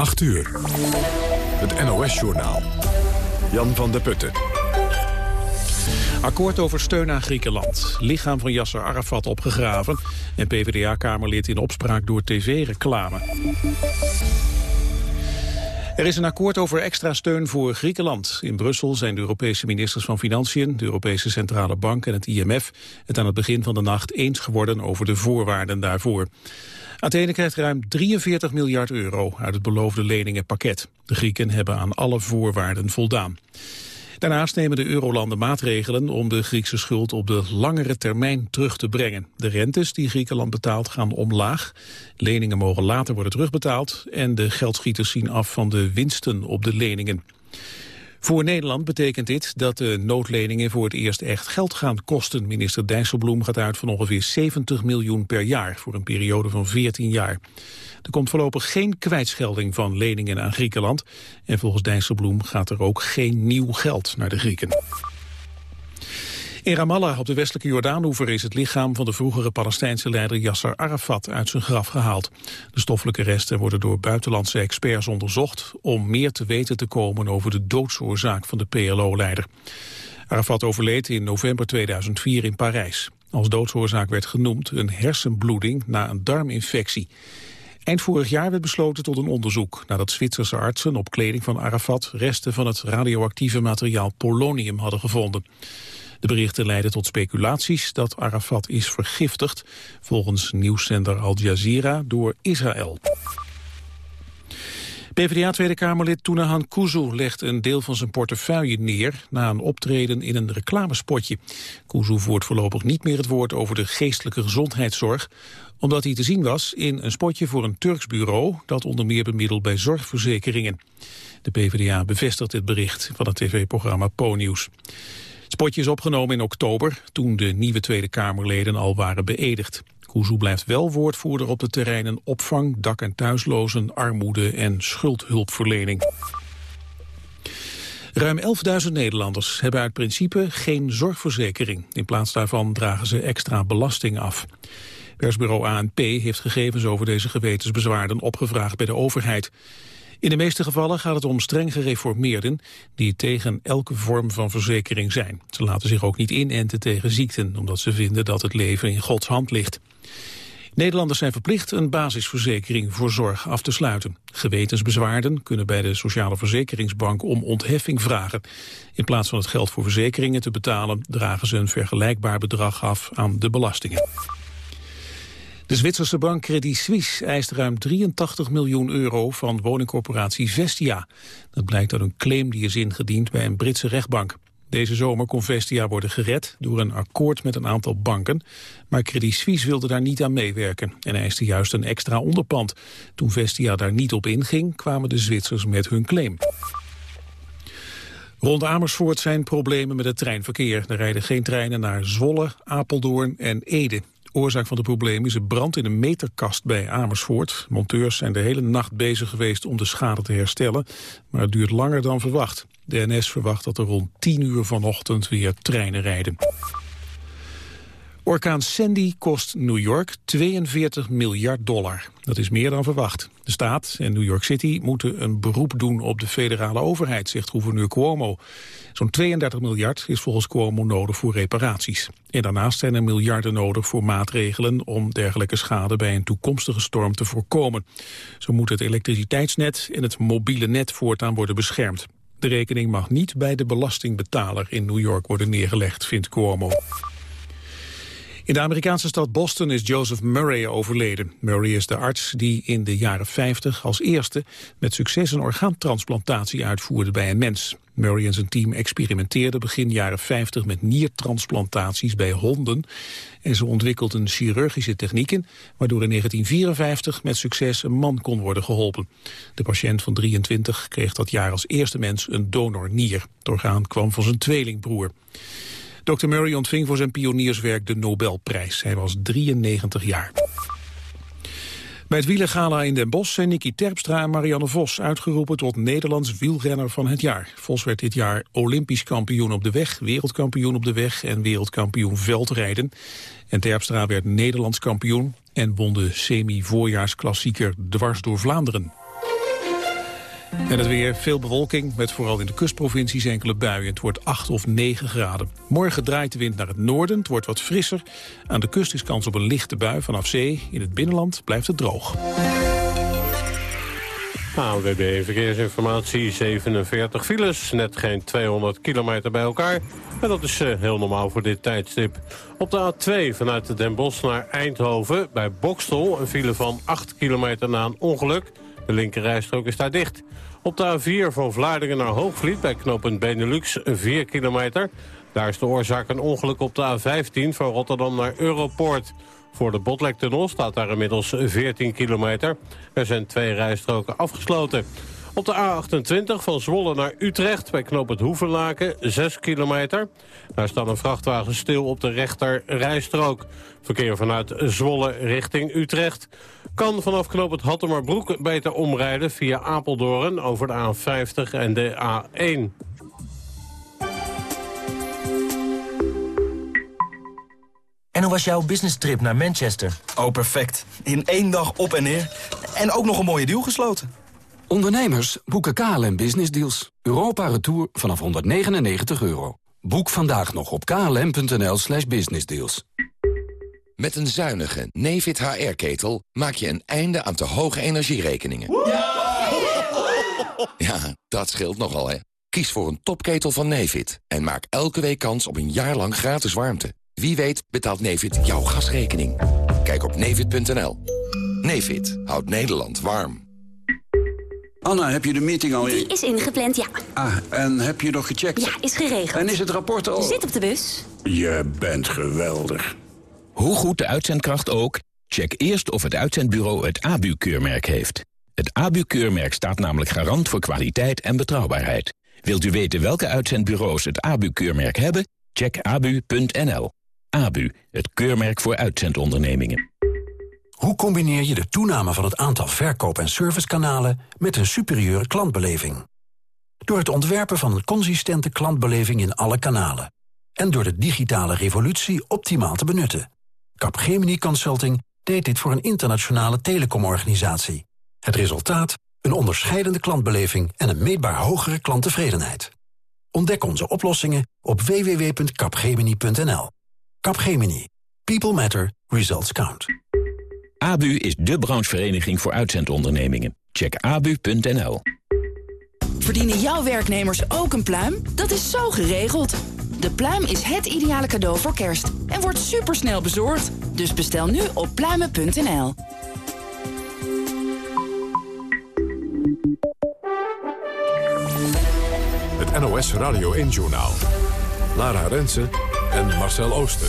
8 uur. Het NOS-journaal. Jan van der Putten. Akkoord over steun aan Griekenland. Lichaam van Yasser Arafat opgegraven. En PvdA-kamerlid in opspraak door tv-reclame. Er is een akkoord over extra steun voor Griekenland. In Brussel zijn de Europese ministers van Financiën, de Europese Centrale Bank en het IMF het aan het begin van de nacht eens geworden over de voorwaarden daarvoor. Athene krijgt ruim 43 miljard euro uit het beloofde leningenpakket. De Grieken hebben aan alle voorwaarden voldaan. Daarnaast nemen de eurolanden maatregelen om de Griekse schuld op de langere termijn terug te brengen. De rentes die Griekenland betaalt gaan omlaag. Leningen mogen later worden terugbetaald en de geldschieters zien af van de winsten op de leningen. Voor Nederland betekent dit dat de noodleningen voor het eerst echt geld gaan kosten. Minister Dijsselbloem gaat uit van ongeveer 70 miljoen per jaar voor een periode van 14 jaar. Er komt voorlopig geen kwijtschelding van leningen aan Griekenland. En volgens Dijsselbloem gaat er ook geen nieuw geld naar de Grieken. In Ramallah op de westelijke Jordaanoever is het lichaam van de vroegere Palestijnse leider Yasser Arafat uit zijn graf gehaald. De stoffelijke resten worden door buitenlandse experts onderzocht om meer te weten te komen over de doodsoorzaak van de PLO-leider. Arafat overleed in november 2004 in Parijs. Als doodsoorzaak werd genoemd een hersenbloeding na een darminfectie. Eind vorig jaar werd besloten tot een onderzoek... nadat Zwitserse artsen op kleding van Arafat... resten van het radioactieve materiaal polonium hadden gevonden. De berichten leiden tot speculaties dat Arafat is vergiftigd... volgens nieuwszender Al Jazeera door Israël. PvdA Tweede Kamerlid Tunahan Kuzu legt een deel van zijn portefeuille neer na een optreden in een reclamespotje. Kuzu voert voorlopig niet meer het woord over de geestelijke gezondheidszorg, omdat hij te zien was in een spotje voor een Turks bureau dat onder meer bemiddelt bij zorgverzekeringen. De PvdA bevestigt het bericht van het tv-programma Po-nieuws. Spotje is opgenomen in oktober, toen de nieuwe Tweede Kamerleden al waren beëdigd. Kuzu blijft wel woordvoerder op de terreinen opvang, dak- en thuislozen, armoede en schuldhulpverlening. Ruim 11.000 Nederlanders hebben uit principe geen zorgverzekering. In plaats daarvan dragen ze extra belasting af. Persbureau ANP heeft gegevens over deze gewetensbezwaarden opgevraagd bij de overheid. In de meeste gevallen gaat het om streng gereformeerden die tegen elke vorm van verzekering zijn. Ze laten zich ook niet inenten tegen ziekten, omdat ze vinden dat het leven in Gods hand ligt. Nederlanders zijn verplicht een basisverzekering voor zorg af te sluiten. Gewetensbezwaarden kunnen bij de Sociale Verzekeringsbank om ontheffing vragen. In plaats van het geld voor verzekeringen te betalen... dragen ze een vergelijkbaar bedrag af aan de belastingen. De Zwitserse bank Credit Suisse eist ruim 83 miljoen euro van woningcorporatie Vestia. Dat blijkt uit een claim die is ingediend bij een Britse rechtbank. Deze zomer kon Vestia worden gered door een akkoord met een aantal banken. Maar Credit Suisse wilde daar niet aan meewerken en eiste juist een extra onderpand. Toen Vestia daar niet op inging, kwamen de Zwitsers met hun claim. Rond Amersfoort zijn problemen met het treinverkeer. Er rijden geen treinen naar Zwolle, Apeldoorn en Ede. Oorzaak van het probleem is een brand in een meterkast bij Amersfoort. Monteurs zijn de hele nacht bezig geweest om de schade te herstellen, maar het duurt langer dan verwacht. De NS verwacht dat er rond 10 uur vanochtend weer treinen rijden. Orkaan Sandy kost New York 42 miljard dollar. Dat is meer dan verwacht. De staat en New York City moeten een beroep doen op de federale overheid, zegt gouverneur Cuomo. Zo'n 32 miljard is volgens Cuomo nodig voor reparaties. En daarnaast zijn er miljarden nodig voor maatregelen om dergelijke schade bij een toekomstige storm te voorkomen. Zo moet het elektriciteitsnet en het mobiele net voortaan worden beschermd. De rekening mag niet bij de belastingbetaler in New York worden neergelegd, vindt Cuomo. In de Amerikaanse stad Boston is Joseph Murray overleden. Murray is de arts die in de jaren 50 als eerste met succes een orgaantransplantatie uitvoerde bij een mens. Murray en zijn team experimenteerden begin jaren 50 met niertransplantaties bij honden. En ze ontwikkelden chirurgische technieken, waardoor in 1954 met succes een man kon worden geholpen. De patiënt van 23 kreeg dat jaar als eerste mens een donornier. Het orgaan kwam van zijn tweelingbroer. Dr. Murray ontving voor zijn pionierswerk de Nobelprijs. Hij was 93 jaar. Bij het wielergala in Den Bosch zijn Nicky Terpstra en Marianne Vos uitgeroepen tot Nederlands wielrenner van het jaar. Vos werd dit jaar Olympisch kampioen op de weg, wereldkampioen op de weg en wereldkampioen veldrijden. En Terpstra werd Nederlands kampioen en won de semi-voorjaarsklassieker dwars door Vlaanderen. En het weer, veel bewolking, met vooral in de kustprovincies enkele buien. Het wordt 8 of 9 graden. Morgen draait de wind naar het noorden, het wordt wat frisser. Aan de kust is kans op een lichte bui vanaf zee. In het binnenland blijft het droog. ANWB Verkeersinformatie, 47 files, net geen 200 kilometer bij elkaar. En dat is uh, heel normaal voor dit tijdstip. Op de A2 vanuit Den Bosch naar Eindhoven, bij Bokstel... een file van 8 kilometer na een ongeluk. De linkerrijstrook is daar dicht. Op de A4 van Vlaardingen naar Hoogvliet bij knooppunt Benelux 4 kilometer. Daar is de oorzaak een ongeluk op de A15 van Rotterdam naar Europoort. Voor de Botlektunnel staat daar inmiddels 14 kilometer. Er zijn twee rijstroken afgesloten. Op de A28 van Zwolle naar Utrecht bij knoop het Hoevenlaken 6 kilometer. Daar staat een vrachtwagen stil op de rechter rijstrook. Verkeer vanuit Zwolle richting Utrecht kan vanaf knoop het Hattemerbroek beter omrijden via Apeldoorn over de A50 en de A1. En hoe was jouw business trip naar Manchester? Oh, perfect. In één dag op en neer. En ook nog een mooie deal gesloten. Ondernemers boeken KLM Business Deals. Europa Retour vanaf 199 euro. Boek vandaag nog op klm.nl slash businessdeals. Met een zuinige Nefit HR-ketel maak je een einde aan te hoge energierekeningen. Ja, dat scheelt nogal, hè. Kies voor een topketel van Nefit en maak elke week kans op een jaar lang gratis warmte. Wie weet betaalt Nefit jouw gasrekening. Kijk op nefit.nl. Nefit houdt Nederland warm. Anna, heb je de meeting al... Die is ingepland, ja. Ah, en heb je nog gecheckt? Ja, is geregeld. En is het rapport al... Zit op de bus. Je bent geweldig. Hoe goed de uitzendkracht ook, check eerst of het uitzendbureau het ABU-keurmerk heeft. Het ABU-keurmerk staat namelijk garant voor kwaliteit en betrouwbaarheid. Wilt u weten welke uitzendbureaus het ABU-keurmerk hebben? Check abu.nl. ABU, het keurmerk voor uitzendondernemingen. Hoe combineer je de toename van het aantal verkoop- en servicekanalen met een superieure klantbeleving? Door het ontwerpen van een consistente klantbeleving in alle kanalen. En door de digitale revolutie optimaal te benutten. Capgemini Consulting deed dit voor een internationale telecomorganisatie. Het resultaat? Een onderscheidende klantbeleving en een meetbaar hogere klanttevredenheid. Ontdek onze oplossingen op www.capgemini.nl. Capgemini. People matter. Results count. ABU is de branchevereniging voor uitzendondernemingen. Check abu.nl. Verdienen jouw werknemers ook een pluim? Dat is zo geregeld. De pluim is het ideale cadeau voor kerst en wordt supersnel bezorgd. Dus bestel nu op pluimen.nl. Het NOS Radio 1-journaal. Lara Rensen en Marcel Ooster.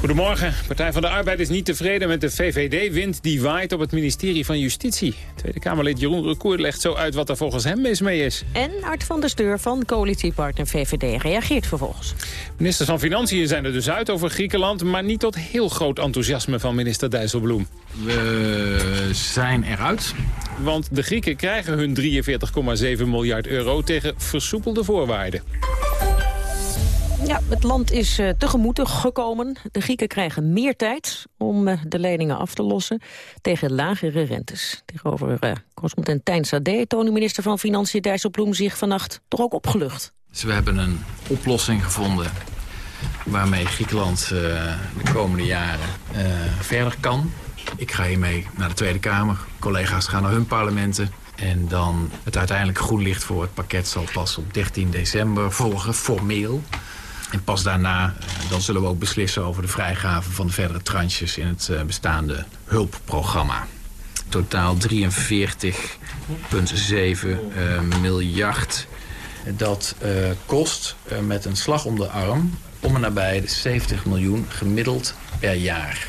Goedemorgen. Partij van de Arbeid is niet tevreden met de VVD-wind die waait op het ministerie van Justitie. Tweede Kamerlid Jeroen Recour legt zo uit wat er volgens hem mis mee is. En Art van der Steur van coalitiepartner VVD reageert vervolgens. Ministers van Financiën zijn er dus uit over Griekenland... maar niet tot heel groot enthousiasme van minister Dijsselbloem. We zijn eruit. Want de Grieken krijgen hun 43,7 miljard euro tegen versoepelde voorwaarden. Ja, het land is uh, tegemoet gekomen. De Grieken krijgen meer tijd om uh, de leningen af te lossen tegen lagere rentes. Tegenover uh, correspondent Tijn Sade toont de minister van Financiën Dijsselbloem zich vannacht toch ook opgelucht. Dus we hebben een oplossing gevonden waarmee Griekenland de komende jaren verder kan. Ik ga hiermee naar de Tweede Kamer. Collega's gaan naar hun parlementen. En dan het uiteindelijk groen licht voor het pakket zal pas op 13 december volgen, formeel. En pas daarna dan zullen we ook beslissen over de vrijgave van de verdere tranches in het bestaande hulpprogramma. Totaal 43,7 uh, miljard. Dat kost met een slag om de arm om en nabij de 70 miljoen gemiddeld per jaar.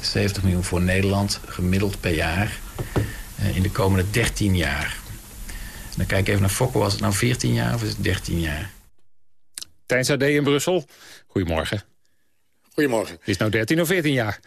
70 miljoen voor Nederland gemiddeld per jaar in de komende 13 jaar. Dan kijk ik even naar Fokker, was het nou 14 jaar of is het 13 jaar? Tijn Sade in Brussel. Goedemorgen. Goedemorgen. Het is nou 13 of 14 jaar.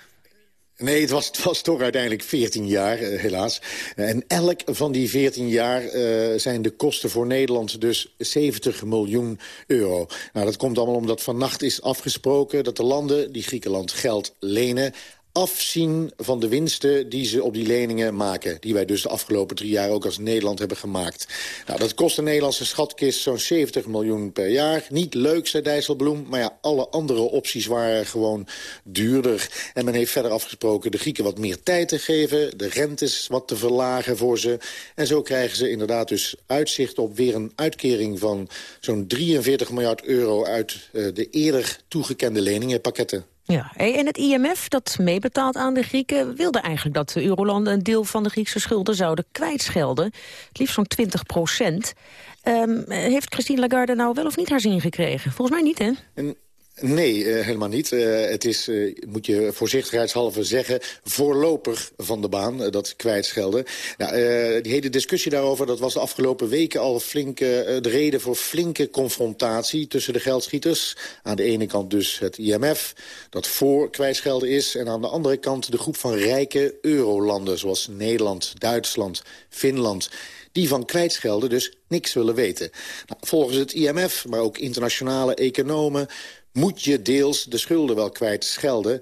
Nee, het was, het was toch uiteindelijk 14 jaar, uh, helaas. En elk van die 14 jaar uh, zijn de kosten voor Nederland dus 70 miljoen euro. Nou, dat komt allemaal omdat vannacht is afgesproken dat de landen die Griekenland geld lenen afzien van de winsten die ze op die leningen maken. Die wij dus de afgelopen drie jaar ook als Nederland hebben gemaakt. Nou, dat kost de Nederlandse schatkist zo'n 70 miljoen per jaar. Niet leuk, zei Dijsselbloem, maar ja, alle andere opties waren gewoon duurder. En men heeft verder afgesproken de Grieken wat meer tijd te geven... de rentes wat te verlagen voor ze. En zo krijgen ze inderdaad dus uitzicht op weer een uitkering van zo'n 43 miljard euro... uit uh, de eerder toegekende leningenpakketten. Ja, en het IMF, dat meebetaalt aan de Grieken... wilde eigenlijk dat de eurolanden een deel van de Griekse schulden zouden kwijtschelden. Het liefst zo'n 20 procent. Um, heeft Christine Lagarde nou wel of niet haar zin gekregen? Volgens mij niet, hè? En Nee, uh, helemaal niet. Uh, het is, uh, moet je voorzichtigheidshalve zeggen, voorlopig van de baan, dat kwijtschelden. Nou, die hele discussie daarover, dat was de afgelopen weken al flinke, de reden voor flinke confrontatie tussen de geldschieters. Aan de ene kant dus het IMF, dat voor kwijtschelden is. En aan de andere kant de groep van rijke eurolanden, zoals Nederland, Duitsland, Finland die van kwijtschelden dus niks willen weten. Nou, volgens het IMF, maar ook internationale economen moet je deels de schulden wel kwijt schelden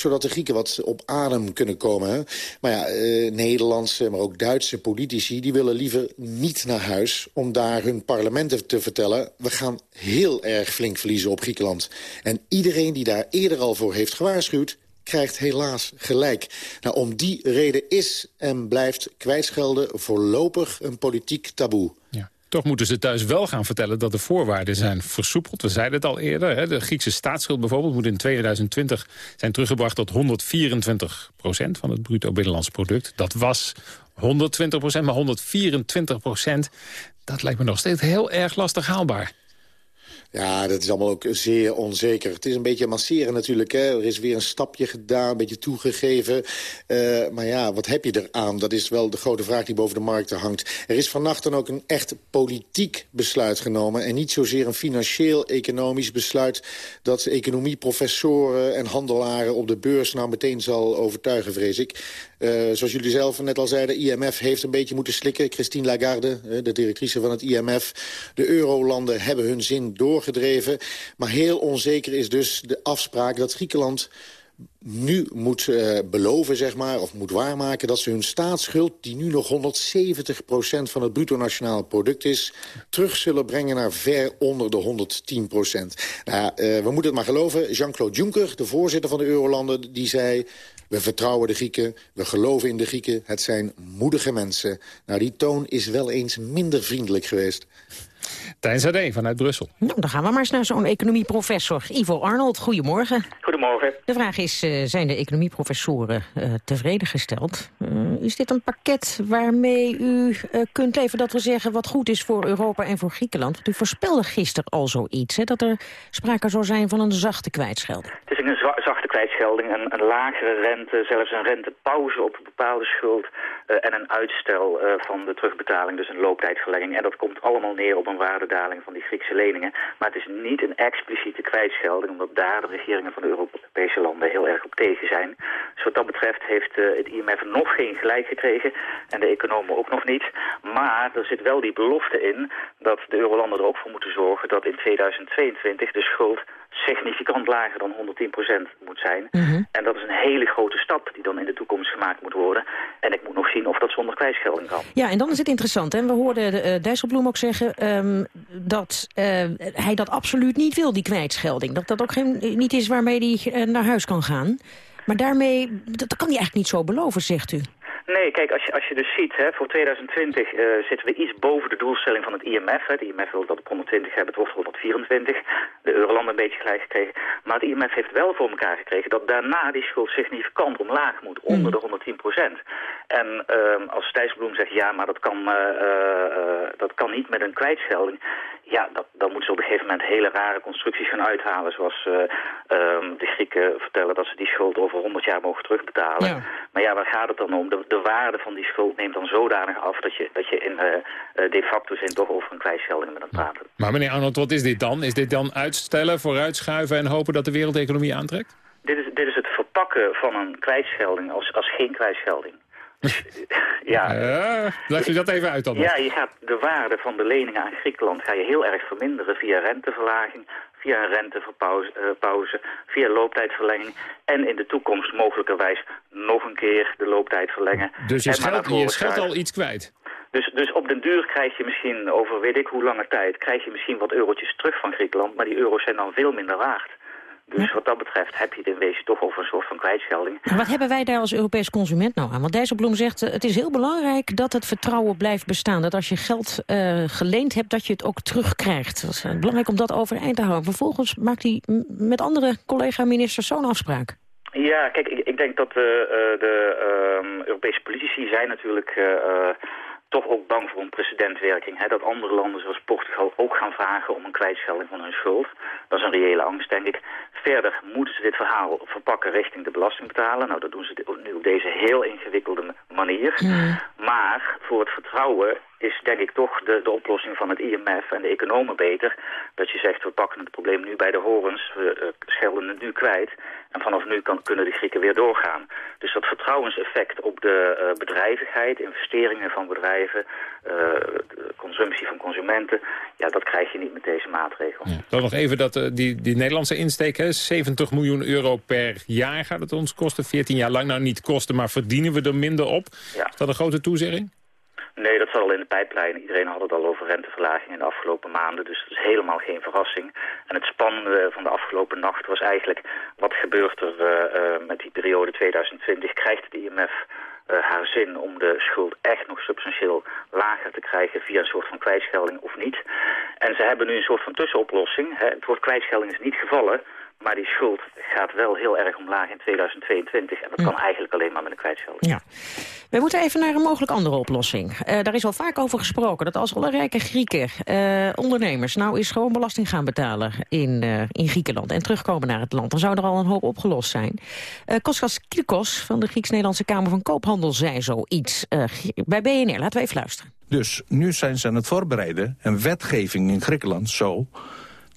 zodat de Grieken wat op adem kunnen komen. Maar ja, eh, Nederlandse, maar ook Duitse politici... die willen liever niet naar huis om daar hun parlementen te vertellen... we gaan heel erg flink verliezen op Griekenland. En iedereen die daar eerder al voor heeft gewaarschuwd krijgt helaas gelijk. Nou, om die reden is en blijft kwijtschelden voorlopig een politiek taboe. Ja. Toch moeten ze thuis wel gaan vertellen dat de voorwaarden zijn versoepeld. We zeiden het al eerder. Hè. De Griekse staatsschuld bijvoorbeeld moet in 2020 zijn teruggebracht tot 124 procent van het bruto binnenlands product. Dat was 120 procent, maar 124 procent, dat lijkt me nog steeds heel erg lastig haalbaar. Ja, dat is allemaal ook zeer onzeker. Het is een beetje masseren natuurlijk. Hè. Er is weer een stapje gedaan, een beetje toegegeven. Uh, maar ja, wat heb je eraan? Dat is wel de grote vraag die boven de markten hangt. Er is vannacht dan ook een echt politiek besluit genomen... en niet zozeer een financieel-economisch besluit... dat economieprofessoren en handelaren op de beurs nou meteen zal overtuigen, vrees ik. Uh, zoals jullie zelf net al zeiden, IMF heeft een beetje moeten slikken. Christine Lagarde, de directrice van het IMF. De eurolanden hebben hun zin doorgedreven. Maar heel onzeker is dus de afspraak dat Griekenland nu moet uh, beloven, zeg maar, of moet waarmaken... dat ze hun staatsschuld, die nu nog 170% van het bruto nationaal product is... terug zullen brengen naar ver onder de 110% Nou, uh, we moeten het maar geloven. Jean-Claude Juncker, de voorzitter van de Eurolanden, die zei... We vertrouwen de Grieken, we geloven in de Grieken. Het zijn moedige mensen. Nou, die toon is wel eens minder vriendelijk geweest. Tijn Zade vanuit Brussel. Nou, dan gaan we maar eens naar zo'n economieprofessor. Ivo Arnold, goedemorgen. Goedemorgen. De vraag is, uh, zijn de economieprofessoren uh, tevreden gesteld? Uh, is dit een pakket waarmee u kunt leven dat we zeggen... wat goed is voor Europa en voor Griekenland? Want u voorspelde gisteren al zoiets, hè, dat er sprake zou zijn van een zachte kwijtschelding. Het is een zachte kwijtschelding, een, een, lagere rente, zelfs een rentepauze op een bepaalde schuld... en een uitstel van de terugbetaling, dus een looptijdverlenging. En dat komt allemaal neer op een waardedaling van die Griekse leningen. Maar het is niet een expliciete kwijtschelding, omdat daar de regeringen van de Europese landen heel erg op tegen zijn. Dus wat dat betreft heeft uh, het IMF nog geen gelijk gekregen en de economen ook nog niet. Maar er zit wel die belofte in dat de eurolanden er ook voor moeten zorgen dat in 2022 de schuld significant lager dan 110% moet zijn. Mhm. En dat is een hele grote stap die dan in de toekomst gemaakt moet worden. En ik moet nog zien of dat zonder kwijtschelding kan. Ja, en dan is het interessant. Hè? We hoorden uh, Dijsselbloem ook zeggen um, dat uh, hij dat absoluut niet wil, die kwijtschelding. Dat dat ook geen, niet is waarmee hij uh, naar huis kan gaan. Maar daarmee, dat, dat kan hij eigenlijk niet zo beloven, zegt u. Nee, kijk, als je, als je dus ziet, hè, voor 2020 uh, zitten we iets boven de doelstelling van het IMF. Hè. De IMF wil dat op 120 hebben, het wordt 124. De eurolanden een beetje gelijk gekregen. Maar het IMF heeft wel voor elkaar gekregen dat daarna die schuld significant omlaag moet, onder de 110 procent. En uh, als Thijsbloem zegt, ja, maar dat kan, uh, uh, dat kan niet met een kwijtschelding. Ja, dat, dan moeten ze op een gegeven moment hele rare constructies gaan uithalen. Zoals um, de Grieken vertellen dat ze die schuld over 100 jaar mogen terugbetalen. Ja. Maar ja, waar gaat het dan om? De, de waarde van die schuld neemt dan zodanig af dat je, dat je in uh, de facto zin toch over een kwijtschelding met hem praten. Maar meneer Arnold, wat is dit dan? Is dit dan uitstellen, vooruitschuiven en hopen dat de wereldeconomie aantrekt? Dit is, dit is het verpakken van een kwijtschelding als, als geen kwijtschelding. ja. Uh, leg je dat even uit dan. Ja, je gaat de waarde van de leningen aan Griekenland ga je heel erg verminderen via renteverlaging, via een rentepauze, via looptijdverlenging... en in de toekomst mogelijkerwijs nog een keer de looptijd verlengen. Dus je schuiven. al iets kwijt. Dus, dus op den duur krijg je misschien over weet ik hoe lange tijd... krijg je misschien wat eurotjes terug van Griekenland... maar die euro's zijn dan veel minder waard. Dus wat dat betreft heb je het in wezen toch over een soort van kwijtschelding. Wat hebben wij daar als Europees consument nou aan? Want Dijsselbloem zegt, eh, het is heel belangrijk dat het vertrouwen blijft bestaan. Dat als je geld eh, geleend hebt, dat je het ook terugkrijgt. Dat is eh, belangrijk om dat overeind te houden. Vervolgens maakt hij met andere collega-ministers zo'n afspraak. Ja, kijk, ik, ik denk dat eh, de ehm, Europese politici zijn natuurlijk toch ook bang voor een precedentwerking. Hè, dat andere landen zoals Portugal ook gaan vragen om een kwijtschelding van hun schuld. Dat is een reële angst, denk ik. Verder moeten ze dit verhaal verpakken richting de belastingbetaler. Nou, dat doen ze nu op deze heel ingewikkelde manier. Maar voor het vertrouwen is denk ik toch de, de oplossing van het IMF en de economen beter. Dat je zegt, we pakken het probleem nu bij de horens, we eh, schelden het nu kwijt. En vanaf nu kan, kunnen de Grieken weer doorgaan. Dus dat vertrouwenseffect op de eh, bedrijvigheid, investeringen van bedrijven, eh, de consumptie van consumenten, ja, dat krijg je niet met deze maatregel. Dan nog even dat, die, die Nederlandse insteek, hè, 70 miljoen euro per jaar gaat het ons kosten. 14 jaar lang nou niet kosten, maar verdienen we er minder op. Ja. Is dat een grote toezegging? Nee, dat zat al in de pijplijn. Iedereen had het al over renteverlaging in de afgelopen maanden. Dus dat is helemaal geen verrassing. En het spannende van de afgelopen nacht was eigenlijk... wat gebeurt er eh, eh, met die periode 2020? Krijgt het IMF eh, haar zin om de schuld echt nog substantieel lager te krijgen... via een soort van kwijtschelding of niet? En ze hebben nu een soort van tussenoplossing. Hè. Het woord kwijtschelding is niet gevallen... Maar die schuld gaat wel heel erg omlaag in 2022. En dat kan eigenlijk alleen maar met een kwijtschelding. Ja. We moeten even naar een mogelijk andere oplossing. Eh, daar is al vaak over gesproken dat als alle rijke Grieken, eh, ondernemers... nou eens gewoon belasting gaan betalen in, eh, in Griekenland... en terugkomen naar het land, dan zou er al een hoop opgelost zijn. Eh Kostas Kirkos van de Grieks-Nederlandse Kamer van Koophandel zei zoiets eh, bij BNR. Laten we even luisteren. Dus nu zijn ze aan het voorbereiden, een wetgeving in Griekenland zo...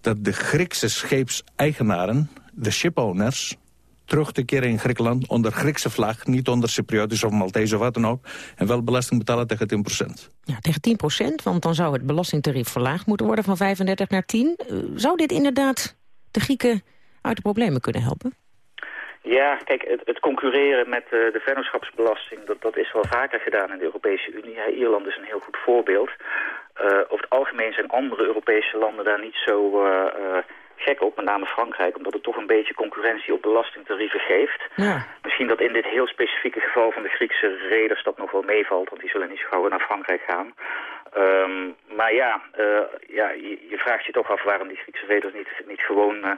dat de Griekse scheepseigenaren, de shipowners... terug te keren in Griekenland onder Griekse vlag... niet onder Cypriotisch of Maltese of wat dan ook... en wel belasting betalen tegen 10% Ja, tegen 10 procent, want dan zou het belastingtarief verlaagd moeten worden... van 35 naar 10. Eh, zou dit inderdaad de Grieken uit de problemen kunnen helpen? Ja, kijk, het, het concurreren met eh, de vennootschapsbelasting, dat, dat is wel vaker gedaan in de Europese Unie. Ierland is een heel goed voorbeeld. Eh, over het algemeen zijn andere Europese landen daar niet zo eh, eh, gek op, met name Frankrijk, omdat het toch een beetje concurrentie op belastingtarieven geeft. Ja. Misschien dat in dit heel specifieke geval van de Griekse reders dat nog wel meevalt, want die zullen niet zo gauw naar Frankrijk gaan. Ehm, maar ja, eh, ja je, je vraagt je toch af waarom die Griekse reders niet, niet gewoon eh,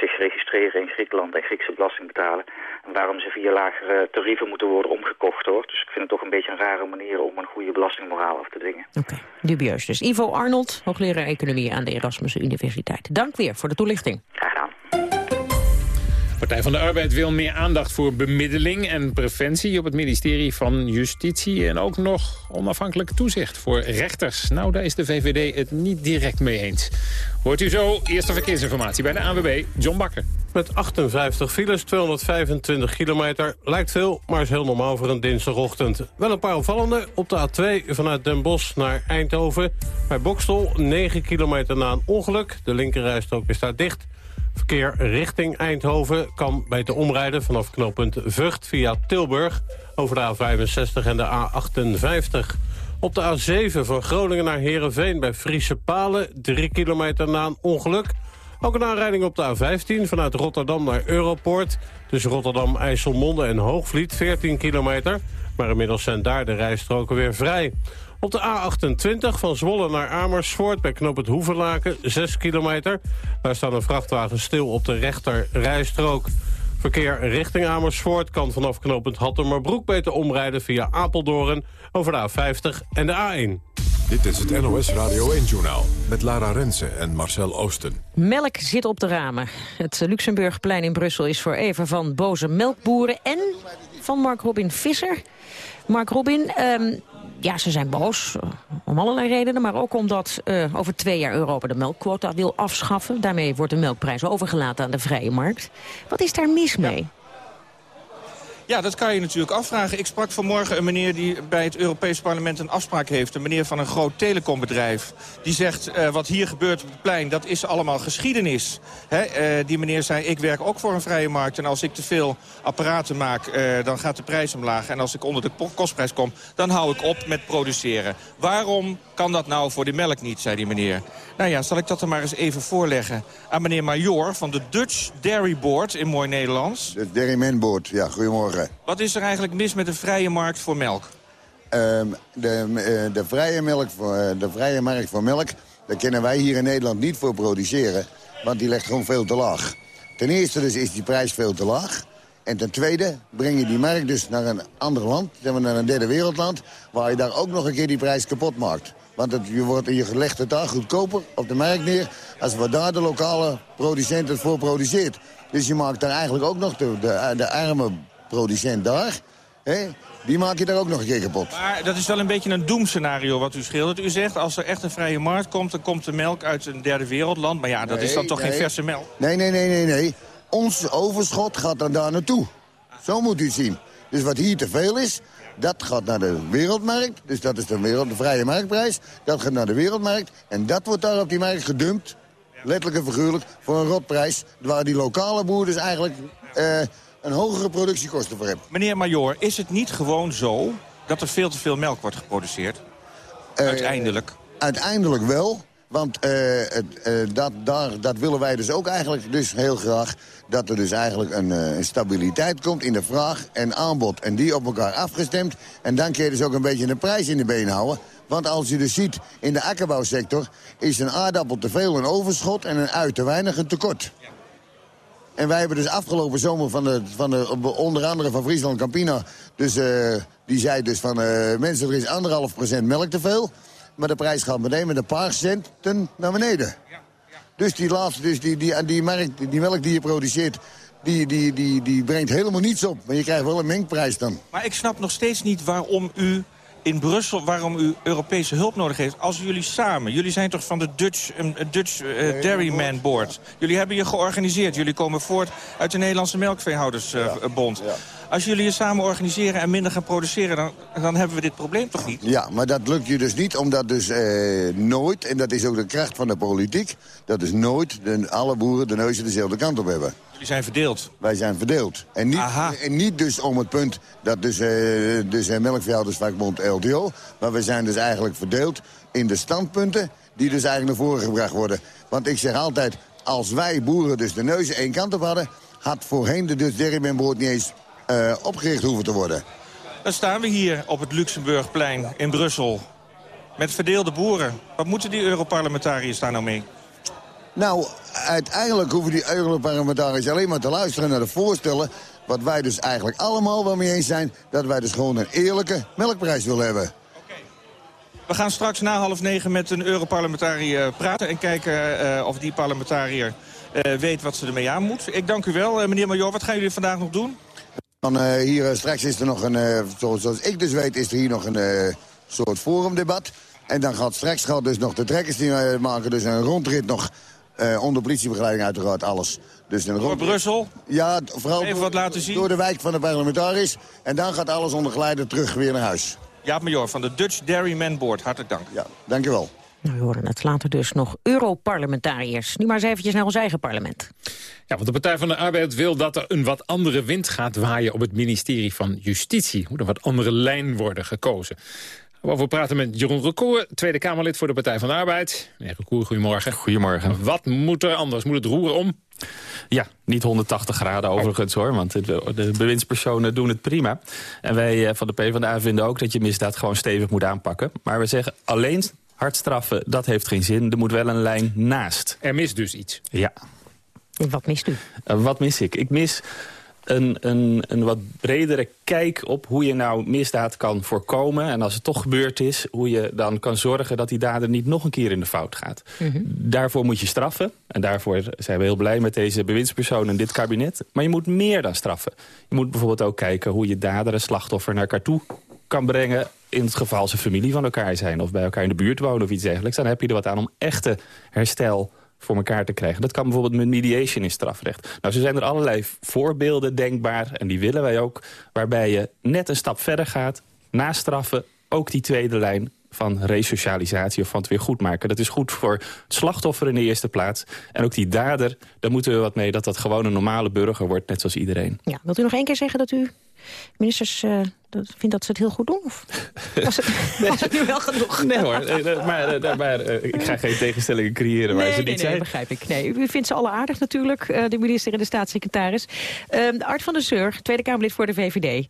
zich registreren in Griekenland en Griekse belasting betalen. En waarom ze via lagere tarieven moeten worden omgekocht hoor. Dus ik vind het toch een beetje een rare manier om een goede belastingmoraal af te dwingen. Dubieus dus. Ivo Arnold, hoogleraar economie aan de Erasmus Universiteit. Dank weer voor de toelichting. Partij van de Arbeid wil meer aandacht voor bemiddeling en preventie op het ministerie van Justitie. En ook nog onafhankelijk toezicht voor rechters. Nou, daar is de VVD het niet direct mee eens. Hoort u zo, eerste verkeersinformatie bij de ANWB, John Bakker. Met 58 files, 225 kilometer. Lijkt veel, maar is heel normaal voor een dinsdagochtend. Wel een paar opvallende. Op de A2 vanuit Den Bosch naar Eindhoven. Bij Bokstel 9 kilometer na een ongeluk. De linkerrijstrook is daar dicht. Verkeer richting Eindhoven kan beter omrijden vanaf knooppunt Vught via Tilburg... over de A65 en de A58. Op de A7 van Groningen naar Heerenveen bij Friese Palen... 3 kilometer na een ongeluk. Ook een aanrijding op de A15 vanuit Rotterdam naar Europoort. Tussen Rotterdam, IJsselmonde en Hoogvliet 14 kilometer. Maar inmiddels zijn daar de rijstroken weer vrij. Op de A28 van Zwolle naar Amersfoort bij knoop het Hoevenlaken 6 kilometer. Daar staat een vrachtwagen stil op de rechter rijstrook. Verkeer richting Amersfoort kan vanaf knooppunt Hattemerbroek beter omrijden via Apeldoorn over de A50 en de A1. Dit is het NOS Radio 1-journaal met Lara Rensen en Marcel Oosten. Melk zit op de ramen. Het Luxemburgplein in Brussel is voor even van boze melkboeren en van Mark Robin Visser. Mark Robin, ehm, ja, ze zijn boos eh, om allerlei redenen, maar ook omdat eh, over twee jaar Europa de melkquota wil afschaffen. Daarmee wordt de melkprijs overgelaten aan de vrije markt. Wat is daar mis mee? Ja, dat kan je natuurlijk afvragen. Ik sprak vanmorgen een meneer die bij het Europees Parlement een afspraak heeft. Een meneer van een groot telecombedrijf. Die zegt, uh, wat hier gebeurt op het plein, dat is allemaal geschiedenis. Hè? Uh, die meneer zei, ik werk ook voor een vrije markt. En als ik te veel apparaten maak, uh, dan gaat de prijs omlaag. En als ik onder de kostprijs kom, dan hou ik op met produceren. Waarom kan dat nou voor de melk niet, zei die meneer. Nou ja, zal ik dat er maar eens even voorleggen aan meneer Major... van de Dutch Dairy Board in mooi Nederlands. De Dairyman Board, ja, goedemorgen. Wat is er eigenlijk mis met de vrije markt voor melk? Um, de, uh, de, vrije melk voor, uh, de vrije markt voor melk, daar kunnen wij hier in Nederland niet voor produceren. Want die ligt gewoon veel te laag. Ten eerste dus is die prijs veel te laag. En ten tweede breng je die markt dus naar een ander land, zeg maar naar een derde wereldland... waar je daar ook nog een keer die prijs kapot maakt. Want het, je, wordt, je legt het daar goedkoper op de markt neer... als wat daar de lokale producent het voor produceert. Dus je maakt daar eigenlijk ook nog de, de, de arme producent daar... Hè, die maak je daar ook nog een keer kapot. Maar dat is wel een beetje een doemscenario wat u schildert. U zegt, als er echt een vrije markt komt... dan komt de melk uit een derde wereldland. Maar ja, dat nee, is dan toch nee. geen verse melk? Nee, nee, nee, nee, nee. Ons overschot gaat dan daar naartoe. Zo moet u het zien. Dus wat hier te veel is, dat gaat naar de wereldmarkt. Dus dat is de, wereld, de vrije marktprijs. Dat gaat naar de wereldmarkt. En dat wordt daar op die markt gedumpt. Letterlijk en figuurlijk. Voor een rotprijs. Waar die lokale boer dus eigenlijk uh, een hogere productiekosten voor heeft. Meneer Major, is het niet gewoon zo dat er veel te veel melk wordt geproduceerd? Uh, uiteindelijk. Uiteindelijk wel. Want uh, het, uh, dat, daar, dat willen wij dus ook eigenlijk dus heel graag. Dat er dus eigenlijk een, uh, een, stabiliteit komt in de vraag en aanbod. En die op elkaar afgestemd. En dan kun je dus ook een beetje de prijs in de benen houden. Want als je dus ziet, in de akkerbouwsector... is een aardappel te veel een overschot en een ui te weinig een tekort. En wij hebben dus afgelopen zomer van de, van de onder andere van Friesland Campina... Dus, die zei dus van mensen, er is anderhalf procent melk te veel... Maar de prijs gaat meteen met een paar centen naar beneden. Dus die laatste, dus die, die, die, merk, die melk die je produceert, die, die, die, die brengt helemaal niets op. Maar je krijgt wel een mengprijs dan. Maar ik snap nog steeds niet waarom u in Brussel, waarom u Europese hulp nodig heeft. Als jullie samen, jullie zijn toch van de Dutch, uh, Dutch uh, Dairyman Board. Jullie hebben je georganiseerd. Jullie komen voort uit de Nederlandse Melkveehoudersbond. Uh, ja. Als jullie je samen organiseren en minder gaan produceren... Dan, dan hebben we dit probleem toch niet? Ja, maar dat lukt je dus niet, omdat dus eh, nooit... en dat is ook de kracht van de politiek... dat is nooit de, alle boeren de neuzen dezelfde kant op hebben. Jullie zijn verdeeld? Wij zijn verdeeld. En niet, en niet dus om het punt dat dus, uh, dus Melkveehoudersvakbond LTO... maar we zijn dus eigenlijk verdeeld in de standpunten... die dus eigenlijk naar voren gebracht worden. Want ik zeg altijd, als wij boeren dus de neuzen één kant op hadden... had voorheen de Dutch Dairyman niet eens uh, opgericht hoeven te worden. Dan staan we hier op het Luxemburgplein in Brussel. Met verdeelde boeren. Wat moeten die Europarlementariërs daar nou mee? Nou, uiteindelijk hoeven die Europarlementariërs alleen maar te luisteren naar de voorstellen... wat wij dus eigenlijk allemaal wel mee eens zijn... dat wij dus gewoon een eerlijke melkprijs willen hebben. We gaan straks na half negen met een Europarlementariër praten... en kijken uh, of die parlementariër uh, weet wat ze ermee aan moet. Ik dank u wel, meneer Major. Wat gaan jullie vandaag nog doen? Dan, uh, hier uh, straks is er nog een, uh, zoals, ik dus weet, is er hier nog een soort forumdebat. En dan gaat straks gaat dus nog de trekkers die maken dus een rondrit nog onder politiebegeleiding uiteraard alles. Dus een Door Brussel? Ja, vooral Even wat laten zien. door de wijk van de parlementaris. En dan gaat alles onder geleider terug weer naar huis. Jaap Major van de Dutch Dairyman Board. Hartelijk dank. Ja, dankjewel. Nou, we horen het later dus nog Europarlementariërs. Nu maar eens eventjes naar ons eigen parlement. Ja, want de Partij van de Arbeid wil dat er een wat andere wind gaat waaien... op het ministerie van Justitie. Moet een wat andere lijn worden gekozen. We praten met Jeroen Recour, Tweede Kamerlid voor de Partij van de Arbeid. Meneer Recour, goedemorgen. Goedemorgen. Wat moet er anders? Moet het roeren om? Ja, niet 180 graden overigens hoor, want de bewindspersonen doen het prima. En wij van de PvdA vinden ook dat je misdaad gewoon stevig moet aanpakken. Maar we zeggen alleen hard straffen, dat heeft geen zin. Er moet wel een lijn naast. Er mist dus iets? Ja. En wat mist u? Uh, wat mis ik? Ik mis een, een, een wat bredere kijk op hoe je nou misdaad kan voorkomen. En als het toch gebeurd is, hoe je dan kan zorgen dat die dader niet nog een keer in de fout gaat. Mm -hmm. Daarvoor moet je straffen. En daarvoor zijn we heel blij met deze bewindspersoon en dit kabinet. Maar je moet meer dan straffen. Je moet bijvoorbeeld ook kijken hoe je dader en slachtoffer naar elkaar toe kan brengen in het geval ze familie van elkaar zijn... of bij elkaar in de buurt wonen of iets dergelijks... dan heb je er wat aan om echte herstel voor elkaar te krijgen. Dat kan bijvoorbeeld met mediation in strafrecht. Nou, zo zijn er allerlei voorbeelden denkbaar, en die willen wij ook... waarbij je net een stap verder gaat, na straffen, ook die tweede lijn van resocialisatie of van het weer goed maken. Dat is goed voor het slachtoffer in de eerste plaats. En ook die dader, daar moeten we wat mee... dat dat gewoon een normale burger wordt, net zoals iedereen. Ja, wilt u nog één keer zeggen dat u ministers uh, dat, vindt dat ze het heel goed doen? Of was het, nee. was het nu wel genoeg? Nee hoor, maar, maar, maar ik ga geen tegenstellingen creëren waar nee, ze niet nee, zijn. Nee, begrijp ik. Nee, u vindt ze alle aardig natuurlijk, de minister en de staatssecretaris. Uh, Art van der Seur, Tweede Kamerlid voor de VVD.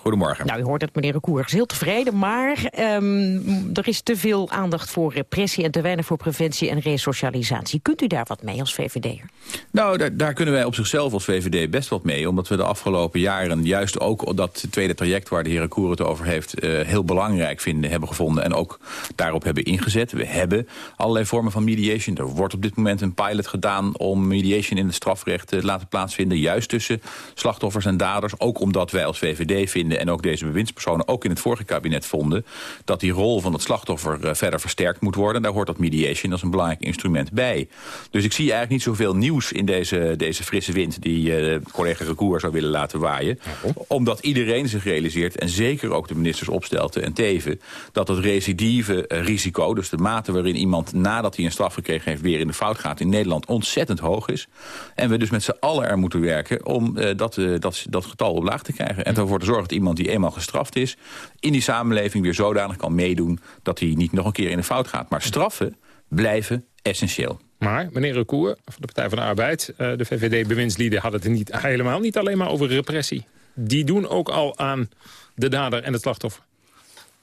Goedemorgen. Nou, u hoort dat meneer Recour is heel tevreden, maar um, er is te veel aandacht voor repressie en te weinig voor preventie en resocialisatie. Kunt u daar wat mee als VVD'er? Nou, daar, daar, kunnen wij op zichzelf als VVD best wat mee, omdat we de afgelopen jaren juist ook dat tweede traject waar de heer Recour het over heeft uh, heel belangrijk vinden, hebben gevonden en ook daarop hebben ingezet. We hebben allerlei vormen van mediation. Er wordt op dit moment een pilot gedaan om mediation in het strafrecht te laten plaatsvinden, juist tussen slachtoffers en daders, ook omdat wij als VVD vinden en ook deze bewindspersonen ook in het vorige kabinet vonden... dat die rol van het slachtoffer uh, verder versterkt moet worden. Daar hoort dat mediation als een belangrijk instrument bij. Dus ik zie eigenlijk niet zoveel nieuws in deze, deze frisse wind... die uh, collega Recour zou willen laten waaien. Ja, omdat iedereen zich realiseert, en zeker ook de ministers Opstelten en Teven... dat het recidieve uh, risico, dus de mate waarin iemand nadat hij een straf gekregen heeft... weer in de fout gaat in Nederland ontzettend hoog is. En we dus met z'n allen er moeten werken om dat, dat, dat getal op laag te krijgen. En ervoor te zorgen dat iemand die eenmaal gestraft is... in die samenleving weer zodanig kan meedoen... dat hij niet nog een keer in de fout gaat. Maar straffen blijven essentieel. Maar, meneer Recour, van de Partij van de Arbeid... Uh, de VVD-bewindslieden hadden het niet, helemaal niet alleen maar over repressie. Die doen ook al aan de dader en het slachtoffer.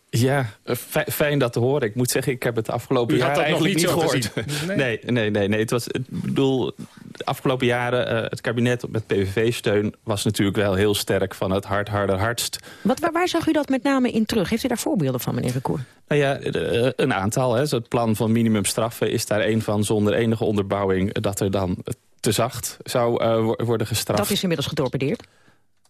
Ja, fijn dat te horen. Ik moet zeggen, ik heb het afgelopen U jaren eigenlijk niet, niet gehoord. Nee. nee, nee, nee, nee. Het was, ik bedoel, de afgelopen jaren, uh, het kabinet met PVV-steun... was natuurlijk wel heel sterk van het hard, harder, hardst. Wat, waar, waar zag u dat met name in terug? Heeft u daar voorbeelden van, meneer Recour? Nou ja, een aantal. Hè. Het plan van minimumstraffen is daar een van zonder enige onderbouwing... dat er dan te zacht zou uh, worden gestraft. Dat is inmiddels getorpedeerd?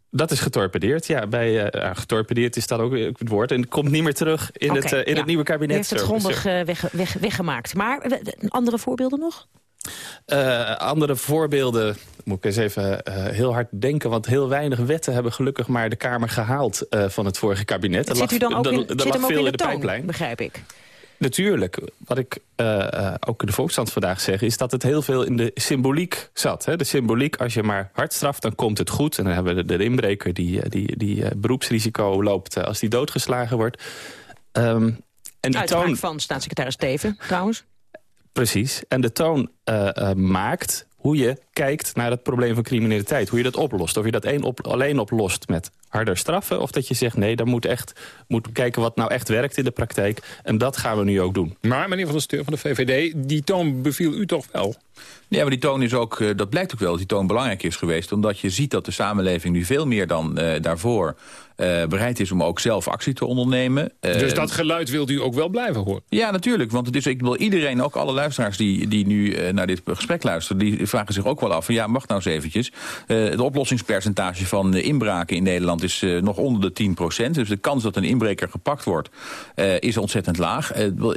Dat is getorpedeerd, ja. Bij, uh, getorpedeerd is dat ook het woord. En het komt niet meer terug in, okay, het, uh, in ja. het nieuwe kabinet. U heeft het grondig uh, weg, weg, weggemaakt. Maar andere voorbeelden nog? Andere voorbeelden, moet ik eens even heel hard denken... want heel weinig wetten hebben gelukkig maar de Kamer gehaald van het vorige kabinet. Dat zit u dan ook in, zit hem ook veel in de, de toon, pijplijn. begrijp ik. Natuurlijk. Wat ik uh, uh, ook in de Volksstand vandaag zeg... is dat het heel veel in de symboliek zat. Hè? De symboliek, als je maar hard straft, dan komt het goed. En dan hebben we de, de inbreker die, die, die uh, beroepsrisico loopt... als die doodgeslagen wordt. Um, en die Uitspraak toon... van staatssecretaris Teven, trouwens. Precies. En de toon maakt hoe je kijkt naar het probleem van criminaliteit. Hoe je dat oplost. Of je dat één op, alleen oplost met harder straffen... of dat je zegt, nee, dan moet echt moet kijken wat nou echt werkt in de praktijk. En dat gaan we nu ook doen. Maar meneer Van der Steur van de VVD, die toon beviel u toch wel? Ja, maar die toon is ook, uh, dat blijkt ook wel dat die toon belangrijk is geweest. Omdat je ziet dat de samenleving nu veel meer dan uh, daarvoor uh, bereid is om ook zelf actie te ondernemen. dus dat geluid wilt u ook wel blijven horen? Ja, natuurlijk. Want het is, ik wil iedereen, ook alle luisteraars die, die nu naar dit gesprek luisteren... die vragen zich ook wel af van ja, wacht nou eens eventjes. het oplossingspercentage van inbraken in Nederland is nog onder de 10%. Dus de kans dat een inbreker gepakt wordt is ontzettend laag.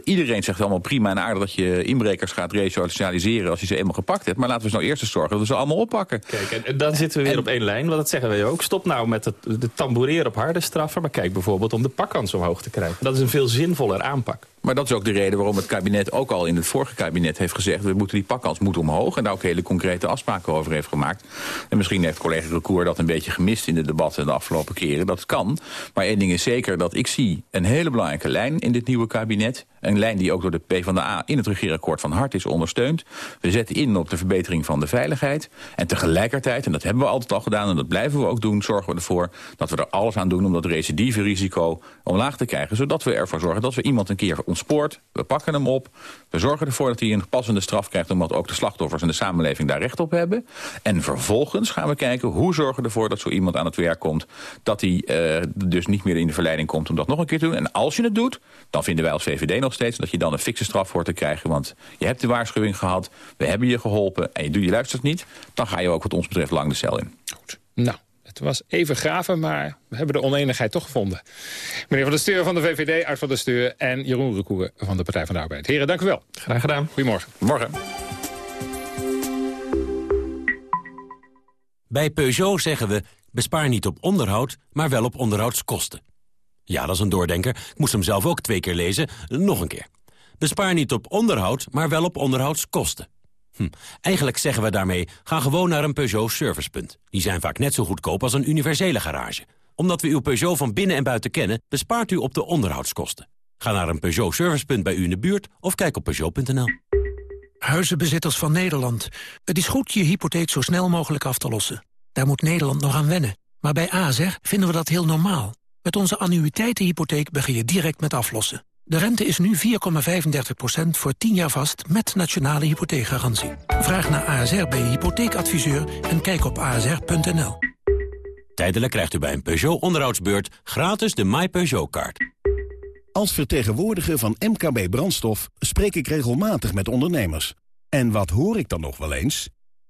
iedereen zegt allemaal prima en aardig dat je inbrekers gaat resocialiseren... als je ze eenmaal gepakt hebt. Maar laten we nou eerst eens zorgen dat we ze allemaal oppakken. Kijk, en, dan zitten we weer en, op één lijn, want dat zeggen wij ook. Stop nou met het de tamboureren op harde straffen... maar kijk bijvoorbeeld om de pakkans omhoog te krijgen. Dat is een veel zinvoller aanpak. Maar dat is ook de reden waarom het kabinet ook al in het vorige kabinet heeft gezegd... we moeten die pakkans moeten omhoog en daar ook hele concrete afspraken over heeft gemaakt. En misschien heeft collega Recour dat een beetje gemist in de debatten de afgelopen keren. Dat kan. Maar één ding is zeker dat ik zie een hele belangrijke lijn in dit nieuwe kabinet. Een lijn die ook door de PvdA in het regeerakkoord van hart is ondersteund. We zetten in op de verbetering van de veiligheid. En tegelijkertijd, en dat hebben we altijd al gedaan en dat blijven we ook doen... zorgen we ervoor dat we er alles aan doen om dat recidieve risico omlaag te krijgen. Zodat we ervoor zorgen dat we iemand een keer ontspoort. We pakken hem op. We zorgen ervoor dat hij een passende straf krijgt... omdat ook de slachtoffers en de samenleving daar recht op hebben. En vervolgens gaan we kijken hoe zorgen we ervoor dat zo iemand aan het werk komt... dat hij uh, dus niet meer in de verleiding komt om dat nog een keer te doen. En als je het doet, dan vinden wij als VVD nog steeds dat je dan een fikse straf hoort te krijgen. Want je hebt de waarschuwing gehad, we hebben je geholpen... en je, doet, je luistert niet, dan ga je ook wat ons betreft lang de cel in. Goed. Nou, het was even graven, maar we hebben de oneenigheid toch gevonden. Meneer Van der Steur van de VVD, Art van der Steur... en Jeroen Rekoe van de Partij van de Arbeid. Heren, dank u wel. Graag gedaan. Goedemorgen. Morgen. Bij Peugeot zeggen we, bespaar niet op onderhoud, maar wel op onderhoudskosten. Ja, dat is een doordenker. Ik moest hem zelf ook twee keer lezen. Nog een keer. Bespaar niet op onderhoud, maar wel op onderhoudskosten. Hm. Eigenlijk zeggen we daarmee, ga gewoon naar een Peugeot servicepunt. Die zijn vaak net zo goedkoop als een universele garage. Omdat we uw Peugeot van binnen en buiten kennen, bespaart u op de onderhoudskosten. Ga naar een Peugeot servicepunt bij u in de buurt of kijk op Peugeot.nl. Huizenbezitters van Nederland. Het is goed je hypotheek zo snel mogelijk af te lossen. Daar moet Nederland nog aan wennen. Maar bij ASR vinden we dat heel normaal. Met onze annuïteitenhypotheek begin je direct met aflossen. De rente is nu 4,35% voor 10 jaar vast met nationale hypotheekgarantie. Vraag naar ASR bij je hypotheekadviseur en kijk op asr.nl. Tijdelijk krijgt u bij een Peugeot onderhoudsbeurt gratis de My Peugeot-kaart. Als vertegenwoordiger van MKB Brandstof spreek ik regelmatig met ondernemers. En wat hoor ik dan nog wel eens?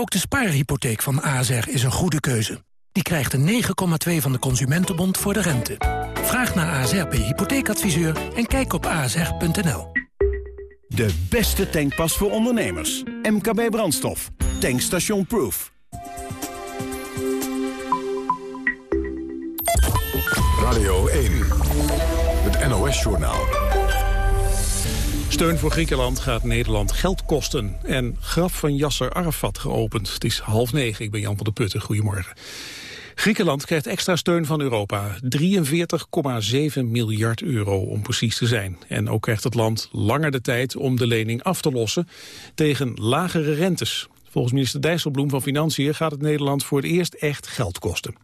Ook de spaarhypotheek van ASR is een goede keuze. Die krijgt een 9,2 van de Consumentenbond voor de rente. Vraag naar ASR bij hypotheekadviseur en kijk op asr.nl. De beste tankpas voor ondernemers. MKB Brandstof. Tankstation Proof. Radio 1. Het NOS-journaal. Steun voor Griekenland gaat Nederland geld kosten. En graf van Yasser Arafat geopend. Het is half negen. Ik ben Jan van der Putten. Goedemorgen. Griekenland krijgt extra steun van Europa. 43,7 miljard euro om precies te zijn. En ook krijgt het land langer de tijd om de lening af te lossen tegen lagere rentes. Volgens minister Dijsselbloem van Financiën gaat het Nederland voor het eerst echt geld kosten.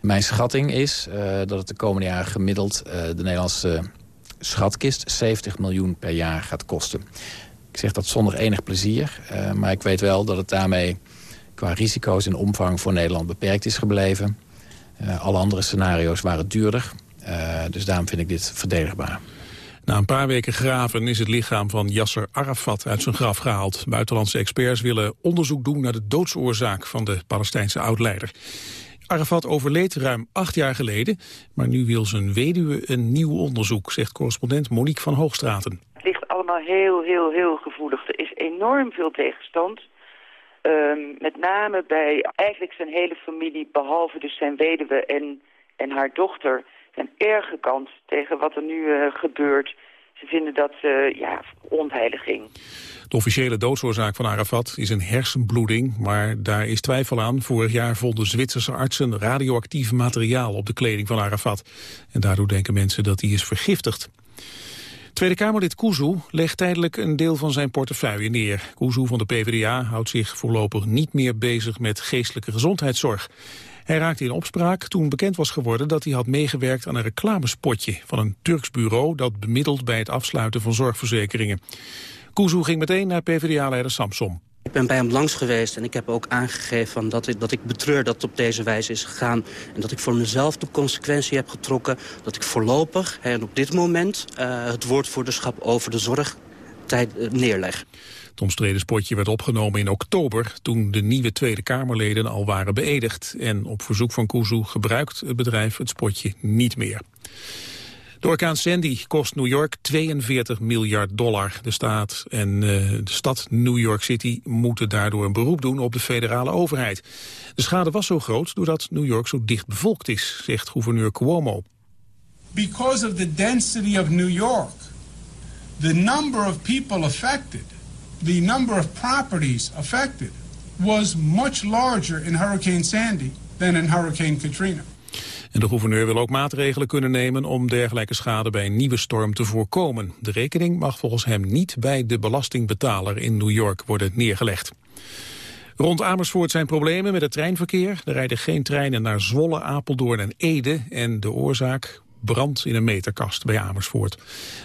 Mijn schatting is uh, dat het de komende jaren gemiddeld uh, de Nederlandse schatkist 70 miljoen per jaar gaat kosten. Ik zeg dat zonder enig plezier, uh, maar ik weet wel dat het daarmee qua risico's en omvang voor Nederland beperkt is gebleven. Uh, alle andere scenario's waren duurder, uh, dus daarom vind ik dit verdedigbaar. Na een paar weken graven is het lichaam van Yasser Arafat uit zijn graf gehaald. Buitenlandse experts willen onderzoek doen naar de doodsoorzaak van de Palestijnse oud-leider. Arafat overleed ruim acht jaar geleden, maar nu wil zijn weduwe een nieuw onderzoek, zegt correspondent Monique van Hoogstraten. Het ligt allemaal heel, heel, heel gevoelig. Er is enorm veel tegenstand. Um, met name bij eigenlijk zijn hele familie, behalve dus zijn weduwe en, en haar dochter, zijn erg gekant tegen wat er nu uh, gebeurt. Ze vinden dat uh, ja, ontheiliging. De officiële doodsoorzaak van Arafat is een hersenbloeding, maar daar is twijfel aan. Vorig jaar vonden Zwitserse artsen radioactief materiaal op de kleding van Arafat. En daardoor denken mensen dat hij is vergiftigd. Tweede Kamerlid Kuzu legt tijdelijk een deel van zijn portefeuille neer. Kuzu van de PvdA houdt zich voorlopig niet meer bezig met geestelijke gezondheidszorg. Hij raakte in opspraak toen bekend was geworden dat hij had meegewerkt aan een reclamespotje van een Turks bureau dat bemiddelt bij het afsluiten van zorgverzekeringen. Kuzu ging meteen naar PvdA-leider Samson. Ik ben bij hem langs geweest en ik heb ook aangegeven dat ik, dat ik betreur dat het op deze wijze is gegaan. En dat ik voor mezelf de consequentie heb getrokken dat ik voorlopig en op dit moment uh, het woordvoerderschap over de zorgtijd uh, neerleg. Het omstreden spotje werd opgenomen in oktober toen de nieuwe Tweede Kamerleden al waren beëdigd. En op verzoek van Kuzu gebruikt het bedrijf het spotje niet meer. De orkaan Sandy kost New York 42 miljard dollar. De staat en uh, de stad New York City moeten daardoor een beroep doen op de federale overheid. De schade was zo groot doordat New York zo dicht bevolkt is, zegt gouverneur Cuomo. Because of the density of New York, the number of people affected, the number of properties affected was much larger in Hurricane Sandy than in Hurricane Katrina. En de gouverneur wil ook maatregelen kunnen nemen om dergelijke schade bij een nieuwe storm te voorkomen. De rekening mag volgens hem niet bij de belastingbetaler in New York worden neergelegd. Rond Amersfoort zijn problemen met het treinverkeer. Er rijden geen treinen naar Zwolle, Apeldoorn en Ede. En de oorzaak brand in een meterkast bij Amersfoort.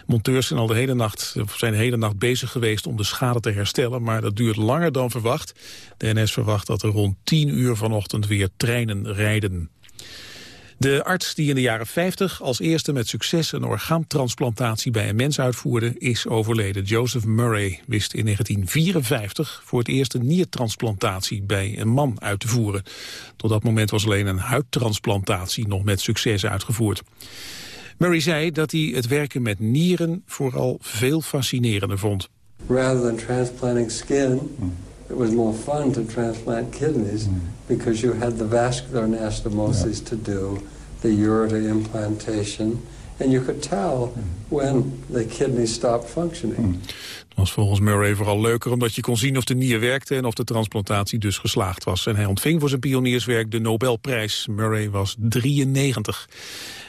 Monteurs zijn al de hele nacht, zijn de hele nacht bezig geweest om de schade te herstellen, maar dat duurt langer dan verwacht. De NS verwacht dat er rond 10 uur vanochtend weer treinen rijden. De arts die in de jaren 50 als eerste met succes een orgaantransplantatie bij een mens uitvoerde, is overleden. Joseph Murray wist in 1954 voor het eerst een niertransplantatie bij een man uit te voeren. Tot dat moment was alleen een huidtransplantatie nog met succes uitgevoerd. Murray zei dat hij het werken met nieren vooral veel fascinerender vond. Rather than transplanting skin, it was more fun to transplant kidneys because you had the vascular anastomosis to do, the ureter implantation, and you could tell when the kidney stopped functioning. Het was volgens Murray vooral leuker omdat je kon zien of de nier werkte en of de transplantatie dus geslaagd was. En hij ontving voor zijn pionierswerk de Nobelprijs. Murray was 93.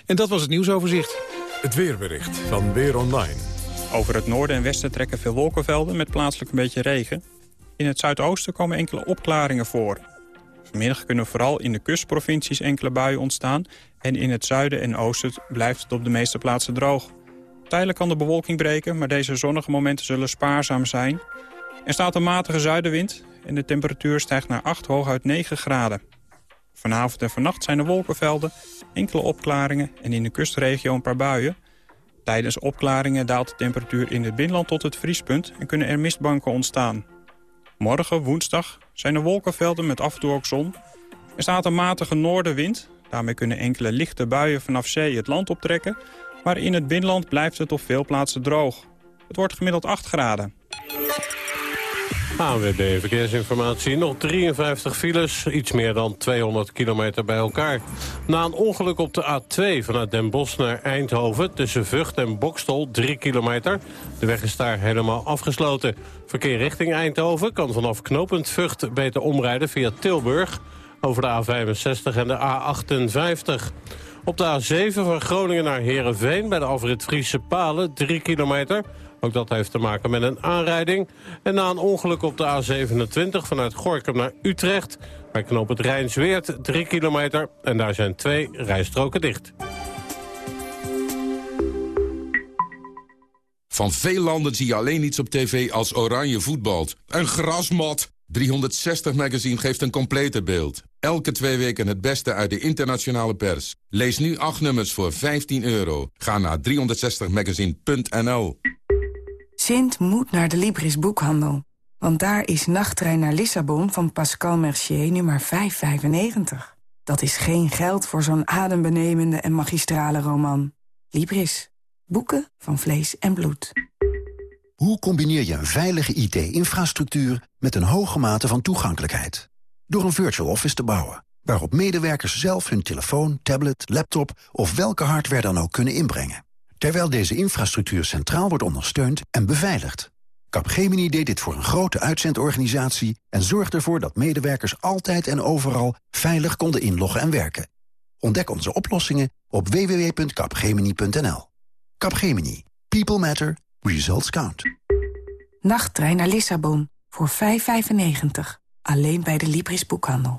En dat was het nieuwsoverzicht. Het weerbericht van Weer Online. Over het noorden en westen trekken veel wolkenvelden met plaatselijk een beetje regen. In het zuidoosten komen enkele opklaringen voor. Vanmiddag kunnen vooral in de kustprovincies enkele buien ontstaan... en in het zuiden en oosten blijft het op de meeste plaatsen droog. Tijdelijk kan de bewolking breken, maar deze zonnige momenten zullen spaarzaam zijn. Er staat een matige zuidenwind en de temperatuur stijgt naar 8 hooguit 9 graden. Vanavond en vannacht zijn er wolkenvelden, enkele opklaringen en in de kustregio een paar buien. Tijdens opklaringen daalt de temperatuur in het binnenland tot het vriespunt en kunnen er mistbanken ontstaan. Morgen, woensdag, zijn er wolkenvelden met af en toe ook zon. Er staat een matige noordenwind. Daarmee kunnen enkele lichte buien vanaf zee het land optrekken. Maar in het binnenland blijft het op veel plaatsen droog. Het wordt gemiddeld 8 graden. ANWB Verkeersinformatie. Nog 53 files, iets meer dan 200 kilometer bij elkaar. Na een ongeluk op de A2 vanuit Den Bosch naar Eindhoven... tussen Vught en Bokstol, 3 kilometer. De weg is daar helemaal afgesloten. Verkeer richting Eindhoven kan vanaf knooppunt Vught beter omrijden via Tilburg... over de A65 en de A58. Op de A7 van Groningen naar Heerenveen bij de afrit Friese Palen, 3 kilometer... Ook dat heeft te maken met een aanrijding. En na een ongeluk op de A27 vanuit Gorkum naar Utrecht... bij knoop het Rijnsweert, 3 kilometer. En daar zijn twee rijstroken dicht. Van veel landen zie je alleen iets op tv als oranje voetbalt. Een grasmat! 360 Magazine geeft een complete beeld. Elke twee weken het beste uit de internationale pers. Lees nu acht nummers voor 15 euro. Ga naar 360magazine.nl Sint moet naar de Libris boekhandel. Want daar is Nachttrein naar Lissabon van Pascal Mercier nummer 595. Dat is geen geld voor zo'n adembenemende en magistrale roman. Libris. Boeken van vlees en bloed. Hoe combineer je een veilige IT-infrastructuur met een hoge mate van toegankelijkheid? Door een virtual office te bouwen, waarop medewerkers zelf hun telefoon, tablet, laptop of welke hardware dan ook kunnen inbrengen. Terwijl deze infrastructuur centraal wordt ondersteund en beveiligd. Capgemini deed dit voor een grote uitzendorganisatie en zorgde ervoor dat medewerkers altijd en overal veilig konden inloggen en werken. Ontdek onze oplossingen op www.capgemini.nl. Capgemini. People matter. Results count. Nachttrein naar Lissabon voor 5,95. Alleen bij de Libris boekhandel.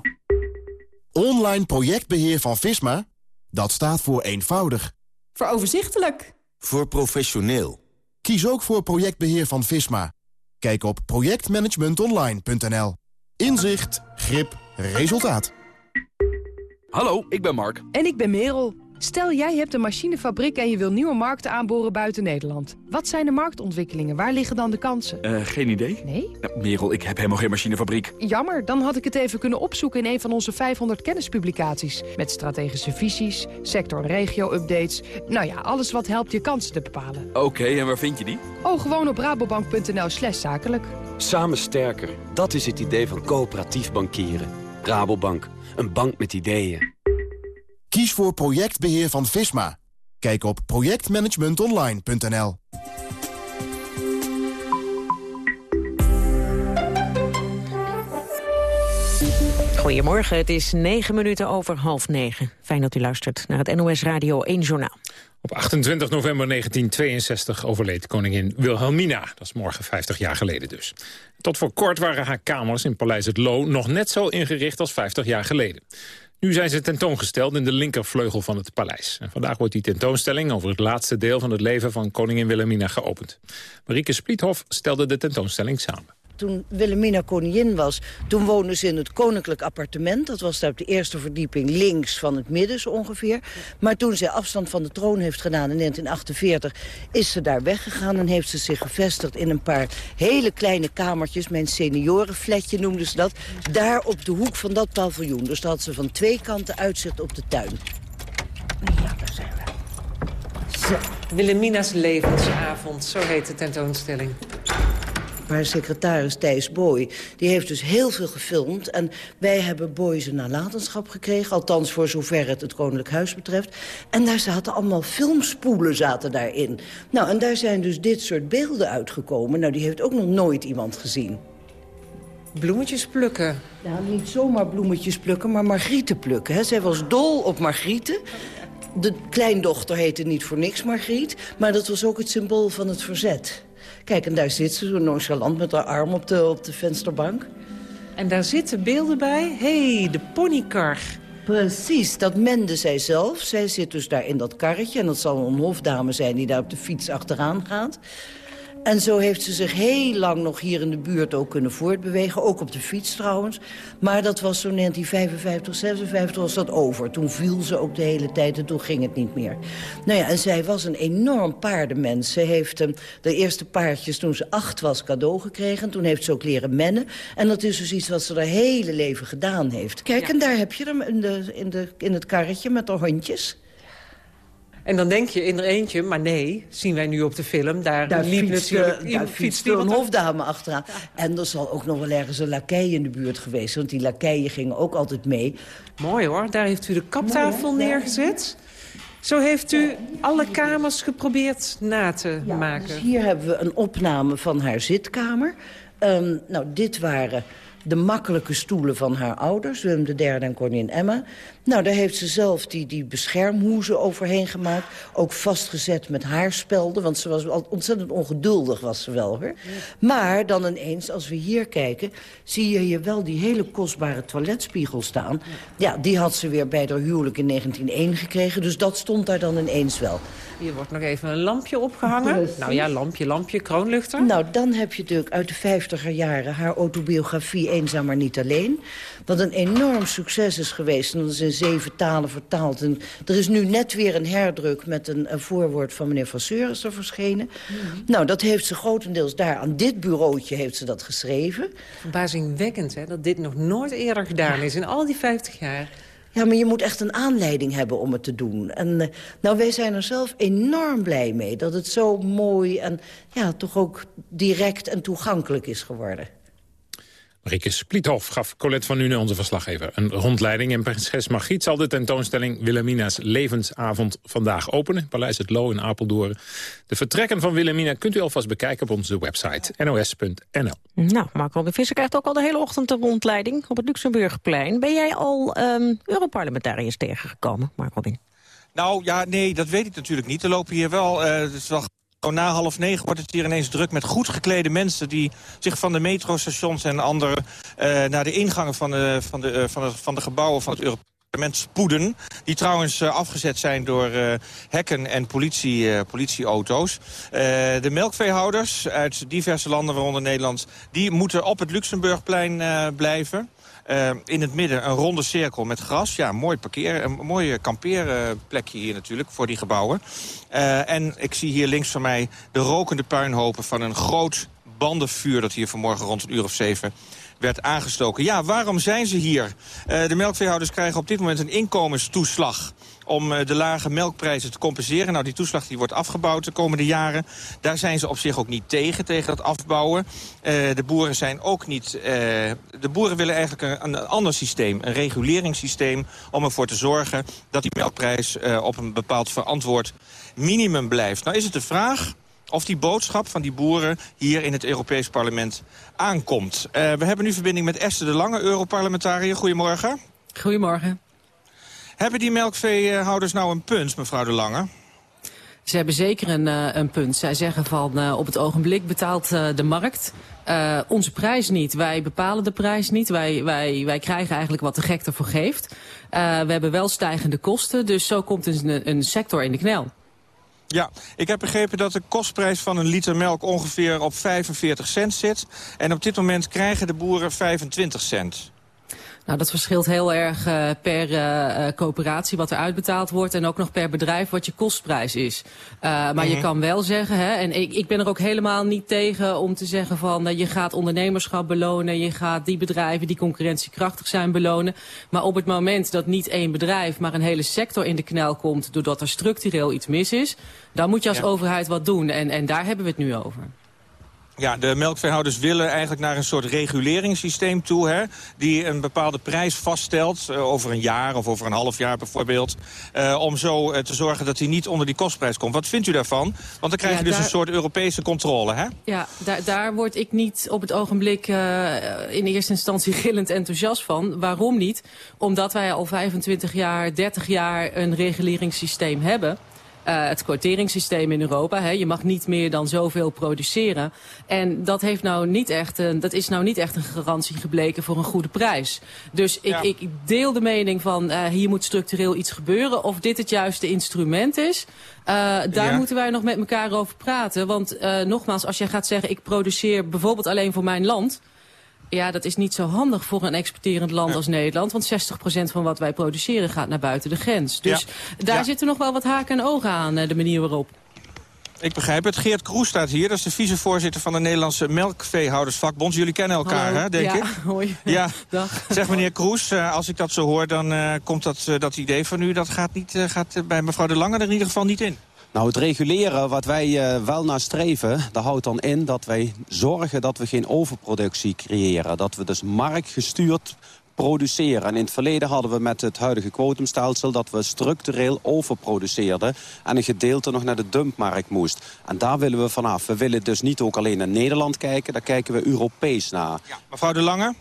Online projectbeheer van Visma? Dat staat voor eenvoudig. Voor overzichtelijk. Voor professioneel. Kies ook voor projectbeheer van Visma. Kijk op projectmanagementonline.nl. Inzicht, grip, resultaat. Hallo, ik ben Mark. En ik ben Merel. Stel, jij hebt een machinefabriek en je wil nieuwe markten aanboren buiten Nederland. Wat zijn de marktontwikkelingen? Waar liggen dan de kansen? Uh, geen idee. Nee? Nou, Merel, ik heb helemaal geen machinefabriek. Jammer, dan had ik het even kunnen opzoeken in een van onze 500 kennispublicaties. Met strategische visies, sector- en regio-updates. Nou ja, alles wat helpt je kansen te bepalen. Oké, en waar vind je die? Oh, gewoon op rabobank.nl slash zakelijk. Samen sterker, dat is het idee van coöperatief bankieren. Rabobank, een bank met ideeën. Kies voor projectbeheer van Visma. Kijk op projectmanagementonline.nl. Goedemorgen, het is negen minuten over half negen. Fijn dat u luistert naar het NOS Radio 1 Journaal. Op 28 november 1962 overleed koningin Wilhelmina. Dat is morgen 50 jaar geleden dus. Tot voor kort waren haar kamers in Paleis het Loo... nog net zo ingericht als 50 jaar geleden. Nu zijn ze tentoongesteld in de linkervleugel van het paleis. En vandaag wordt die tentoonstelling over het laatste deel van het leven van koningin Wilhelmina geopend. Marieke Spliethof stelde de tentoonstelling samen. Toen Wilhelmina koningin was... toen woonde ze in het koninklijk appartement. Dat was daar op de eerste verdieping links van het midden zo ongeveer. Maar toen zij afstand van de troon heeft gedaan in 1948... is ze daar weggegaan en heeft ze zich gevestigd in een paar hele kleine kamertjes. Mijn seniorenfletje noemden ze dat. Daar op de hoek van dat paviljoen. Dus dat had ze van twee kanten uitzicht op de tuin. Ja, daar zijn we. Zo. Wilhelmina's levensavond, zo heet de tentoonstelling. Haar secretaris Thijs Boy, die heeft dus heel veel gefilmd. En wij hebben Boy zijn nalatenschap gekregen. Althans, voor zover het het Koninklijk Huis betreft. En daar zaten allemaal filmspoelen zaten daarin. Nou, en daar zijn dus dit soort beelden uitgekomen. Nou, die heeft ook nog nooit iemand gezien. Bloemetjes plukken. Nou, niet zomaar bloemetjes plukken, maar margrieten plukken. Hè. Zij was dol op margrieten. De kleindochter heette niet voor niks Margriet... maar dat was ook het symbool van het verzet. Kijk, en daar zit ze zo nonchalant met haar arm op de, op de vensterbank. En daar zitten beelden bij. Hé, hey, de ponykar. Precies, dat mende zij zelf. Zij zit dus daar in dat karretje. En dat zal een hofdame zijn die daar op de fiets achteraan gaat. En zo heeft ze zich heel lang nog hier in de buurt ook kunnen voortbewegen. Ook op de fiets trouwens. Maar dat was zo'n 1955, 56 was dat over. Toen viel ze ook de hele tijd en toen ging het niet meer. Nou ja, en zij was een enorm paardenmens. Ze heeft um, de eerste paardjes toen ze acht was cadeau gekregen. Toen heeft ze ook leren mennen. En dat is dus iets wat ze haar hele leven gedaan heeft. Kijk, en daar heb je hem in, de, in, de, in het karretje met de hondjes. En dan denk je in er eentje, maar nee, zien wij nu op de film... daar, daar liep fietste, natuurlijk daar fietste een hofdame achteraan. En er zal ook nog wel ergens een lakij in de buurt geweest... want die lakeien gingen ook altijd mee. Mooi hoor, daar heeft u de kaptafel neergezet. Zo heeft u alle kamers geprobeerd na te ja, maken. Dus hier hebben we een opname van haar zitkamer. Um, nou, dit waren de makkelijke stoelen van haar ouders, Willem III en koningin Emma. Nou, daar heeft ze zelf die, die beschermhoezen overheen gemaakt. Ook vastgezet met haarspelden, want ze was ontzettend ongeduldig was ze wel. Hoor. Maar dan ineens, als we hier kijken, zie je hier wel die hele kostbare toiletspiegel staan. Ja, die had ze weer bij haar huwelijk in 1901 gekregen, dus dat stond daar dan ineens wel. Hier wordt nog even een lampje opgehangen. Precies. Nou ja, lampje, lampje, kroonluchter. Nou, dan heb je natuurlijk uit de vijftiger jaren haar autobiografie Eenzaam maar niet alleen. Wat een enorm succes is geweest. En dat is in zeven talen vertaald. En er is nu net weer een herdruk met een, een voorwoord van meneer Van Seuris er verschenen. Mm. Nou, dat heeft ze grotendeels daar aan dit bureautje heeft ze dat geschreven. Verbazingwekkend, hè, dat dit nog nooit eerder gedaan is in al die 50 jaar. Ja, maar je moet echt een aanleiding hebben om het te doen. En uh, nou, wij zijn er zelf enorm blij mee dat het zo mooi en ja, toch ook direct en toegankelijk is geworden. Marieke Spliethof gaf Colette van Nune, onze verslaggever, een rondleiding. En prinses Margriet zal de tentoonstelling Wilhelmina's Levensavond vandaag openen. Paleis het Loo in Apeldoorn. De vertrekken van Wilhelmina kunt u alvast bekijken op onze website nos.nl. Nou, Marco de Visser krijgt ook al de hele ochtend een rondleiding op het Luxemburgplein. Ben jij al um, Europarlementariërs tegengekomen, Marco Robin? Nou ja, nee, dat weet ik natuurlijk niet. Er lopen hier wel, uh, het is wel na half negen wordt het hier ineens druk met goed geklede mensen... die zich van de metrostations en andere uh, naar de ingangen van de, van, de, uh, van, de, van de gebouwen van het Europarlement spoeden. Die trouwens uh, afgezet zijn door hekken en politie, politieauto's. de melkveehouders uit diverse landen, waaronder Nederland... die moeten op het Luxemburgplein blijven. Uh, in het midden een ronde cirkel met gras. Ja, mooi parkeer, een mooie kampeerplekje hier natuurlijk voor die gebouwen. Uh, en ik zie hier links van mij de rokende puinhopen van een groot bandenvuur... dat hier vanmorgen rond een uur of zeven werd aangestoken. Ja, waarom zijn ze hier? De melkveehouders krijgen op dit moment een inkomenstoeslag om uh, de lage melkprijzen te compenseren. Nou, die toeslag die wordt afgebouwd de komende jaren. Daar zijn ze op zich ook niet tegen, tegen het afbouwen. Uh, de boeren zijn ook niet... Uh, de boeren willen eigenlijk een, ander systeem, een reguleringssysteem... om ervoor te zorgen dat die melkprijs op een bepaald verantwoord minimum blijft. Nou is het de vraag of die boodschap van die boeren hier in het Europees Parlement aankomt. We hebben nu verbinding met Esther de Lange, Europarlementariër. Goedemorgen. Goedemorgen. Hebben die melkveehouders nou een punt, mevrouw de Lange? Ze hebben zeker een, uh, een punt. Zij zeggen van uh, op het ogenblik betaalt uh, de markt uh, onze prijs niet. Wij bepalen de prijs niet. Wij, wij, wij krijgen eigenlijk wat de gek ervoor geeft. Uh, we hebben wel stijgende kosten, dus zo komt een, een sector in de knel. Ja, ik heb begrepen dat de kostprijs van een liter melk ongeveer op 45 cent zit. En op dit moment krijgen de boeren 25 cent. Nou, dat verschilt heel erg uh, per uh, coöperatie wat er uitbetaald wordt... en ook nog per bedrijf wat je kostprijs is. Uh, maar je kan wel zeggen, hè, en ik, ik ben er ook helemaal niet tegen om te zeggen van... je gaat ondernemerschap belonen, je gaat die bedrijven die concurrentiekrachtig zijn belonen. Maar op het moment dat niet één bedrijf, maar een hele sector in de knel komt... doordat er structureel iets mis is, dan moet je als ja. overheid wat doen. En, en daar hebben we het nu over. Ja, de melkveehouders willen eigenlijk naar een soort reguleringssysteem toe... Hè, die een bepaalde prijs vaststelt, uh, over een jaar of over een half jaar bijvoorbeeld... Uh, om zo uh, te zorgen dat hij niet onder die kostprijs komt. Wat vindt u daarvan? Want dan krijg je dus daar... een soort Europese controle, hè? Ja, daar, daar word ik niet op het ogenblik in eerste instantie gillend enthousiast van. Waarom niet? Omdat wij al 25 jaar, 30 jaar een reguleringssysteem hebben... Uh, het quoteringssysteem in Europa. Hè. Je mag niet meer dan zoveel produceren. En dat, heeft nou niet echt een, dat is nou niet echt een garantie gebleken voor een goede prijs. Dus ik, ja. ik deel de mening van uh, hier moet structureel iets gebeuren. Of dit het juiste instrument is, uh, daar ja. moeten wij nog met elkaar over praten. Want nogmaals, als jij gaat zeggen ik produceer bijvoorbeeld alleen voor mijn land... Ja, dat is niet zo handig voor een exporterend land als Nederland. Want 60% van wat wij produceren gaat naar buiten de grens. Dus ja. daar ja. zitten nog wel wat haken en ogen aan, de manier waarop. Ik begrijp het. Geert Kroes staat hier. Dat is de vicevoorzitter van de Nederlandse Melkveehoudersvakbond. Jullie kennen elkaar, Hallo. hè, denk ja, ik? Hoi. Ja, Dag. Zeg meneer Kroes, uh, als ik dat zo hoor, dan uh, komt dat, uh, dat idee van u... dat gaat, niet, gaat bij mevrouw De Lange er in ieder geval niet in. Nou, het reguleren wat wij uh, wel naar streven, dat houdt dan in dat wij zorgen dat we geen overproductie creëren. Dat we dus marktgestuurd produceren. En in het verleden hadden we met het huidige kwotumstelsel... dat we structureel overproduceerden... en een gedeelte nog naar de dumpmarkt moest. En daar willen we vanaf. We willen dus niet ook alleen naar Nederland kijken... daar kijken we Europees naar. Ja, mevrouw De Lange?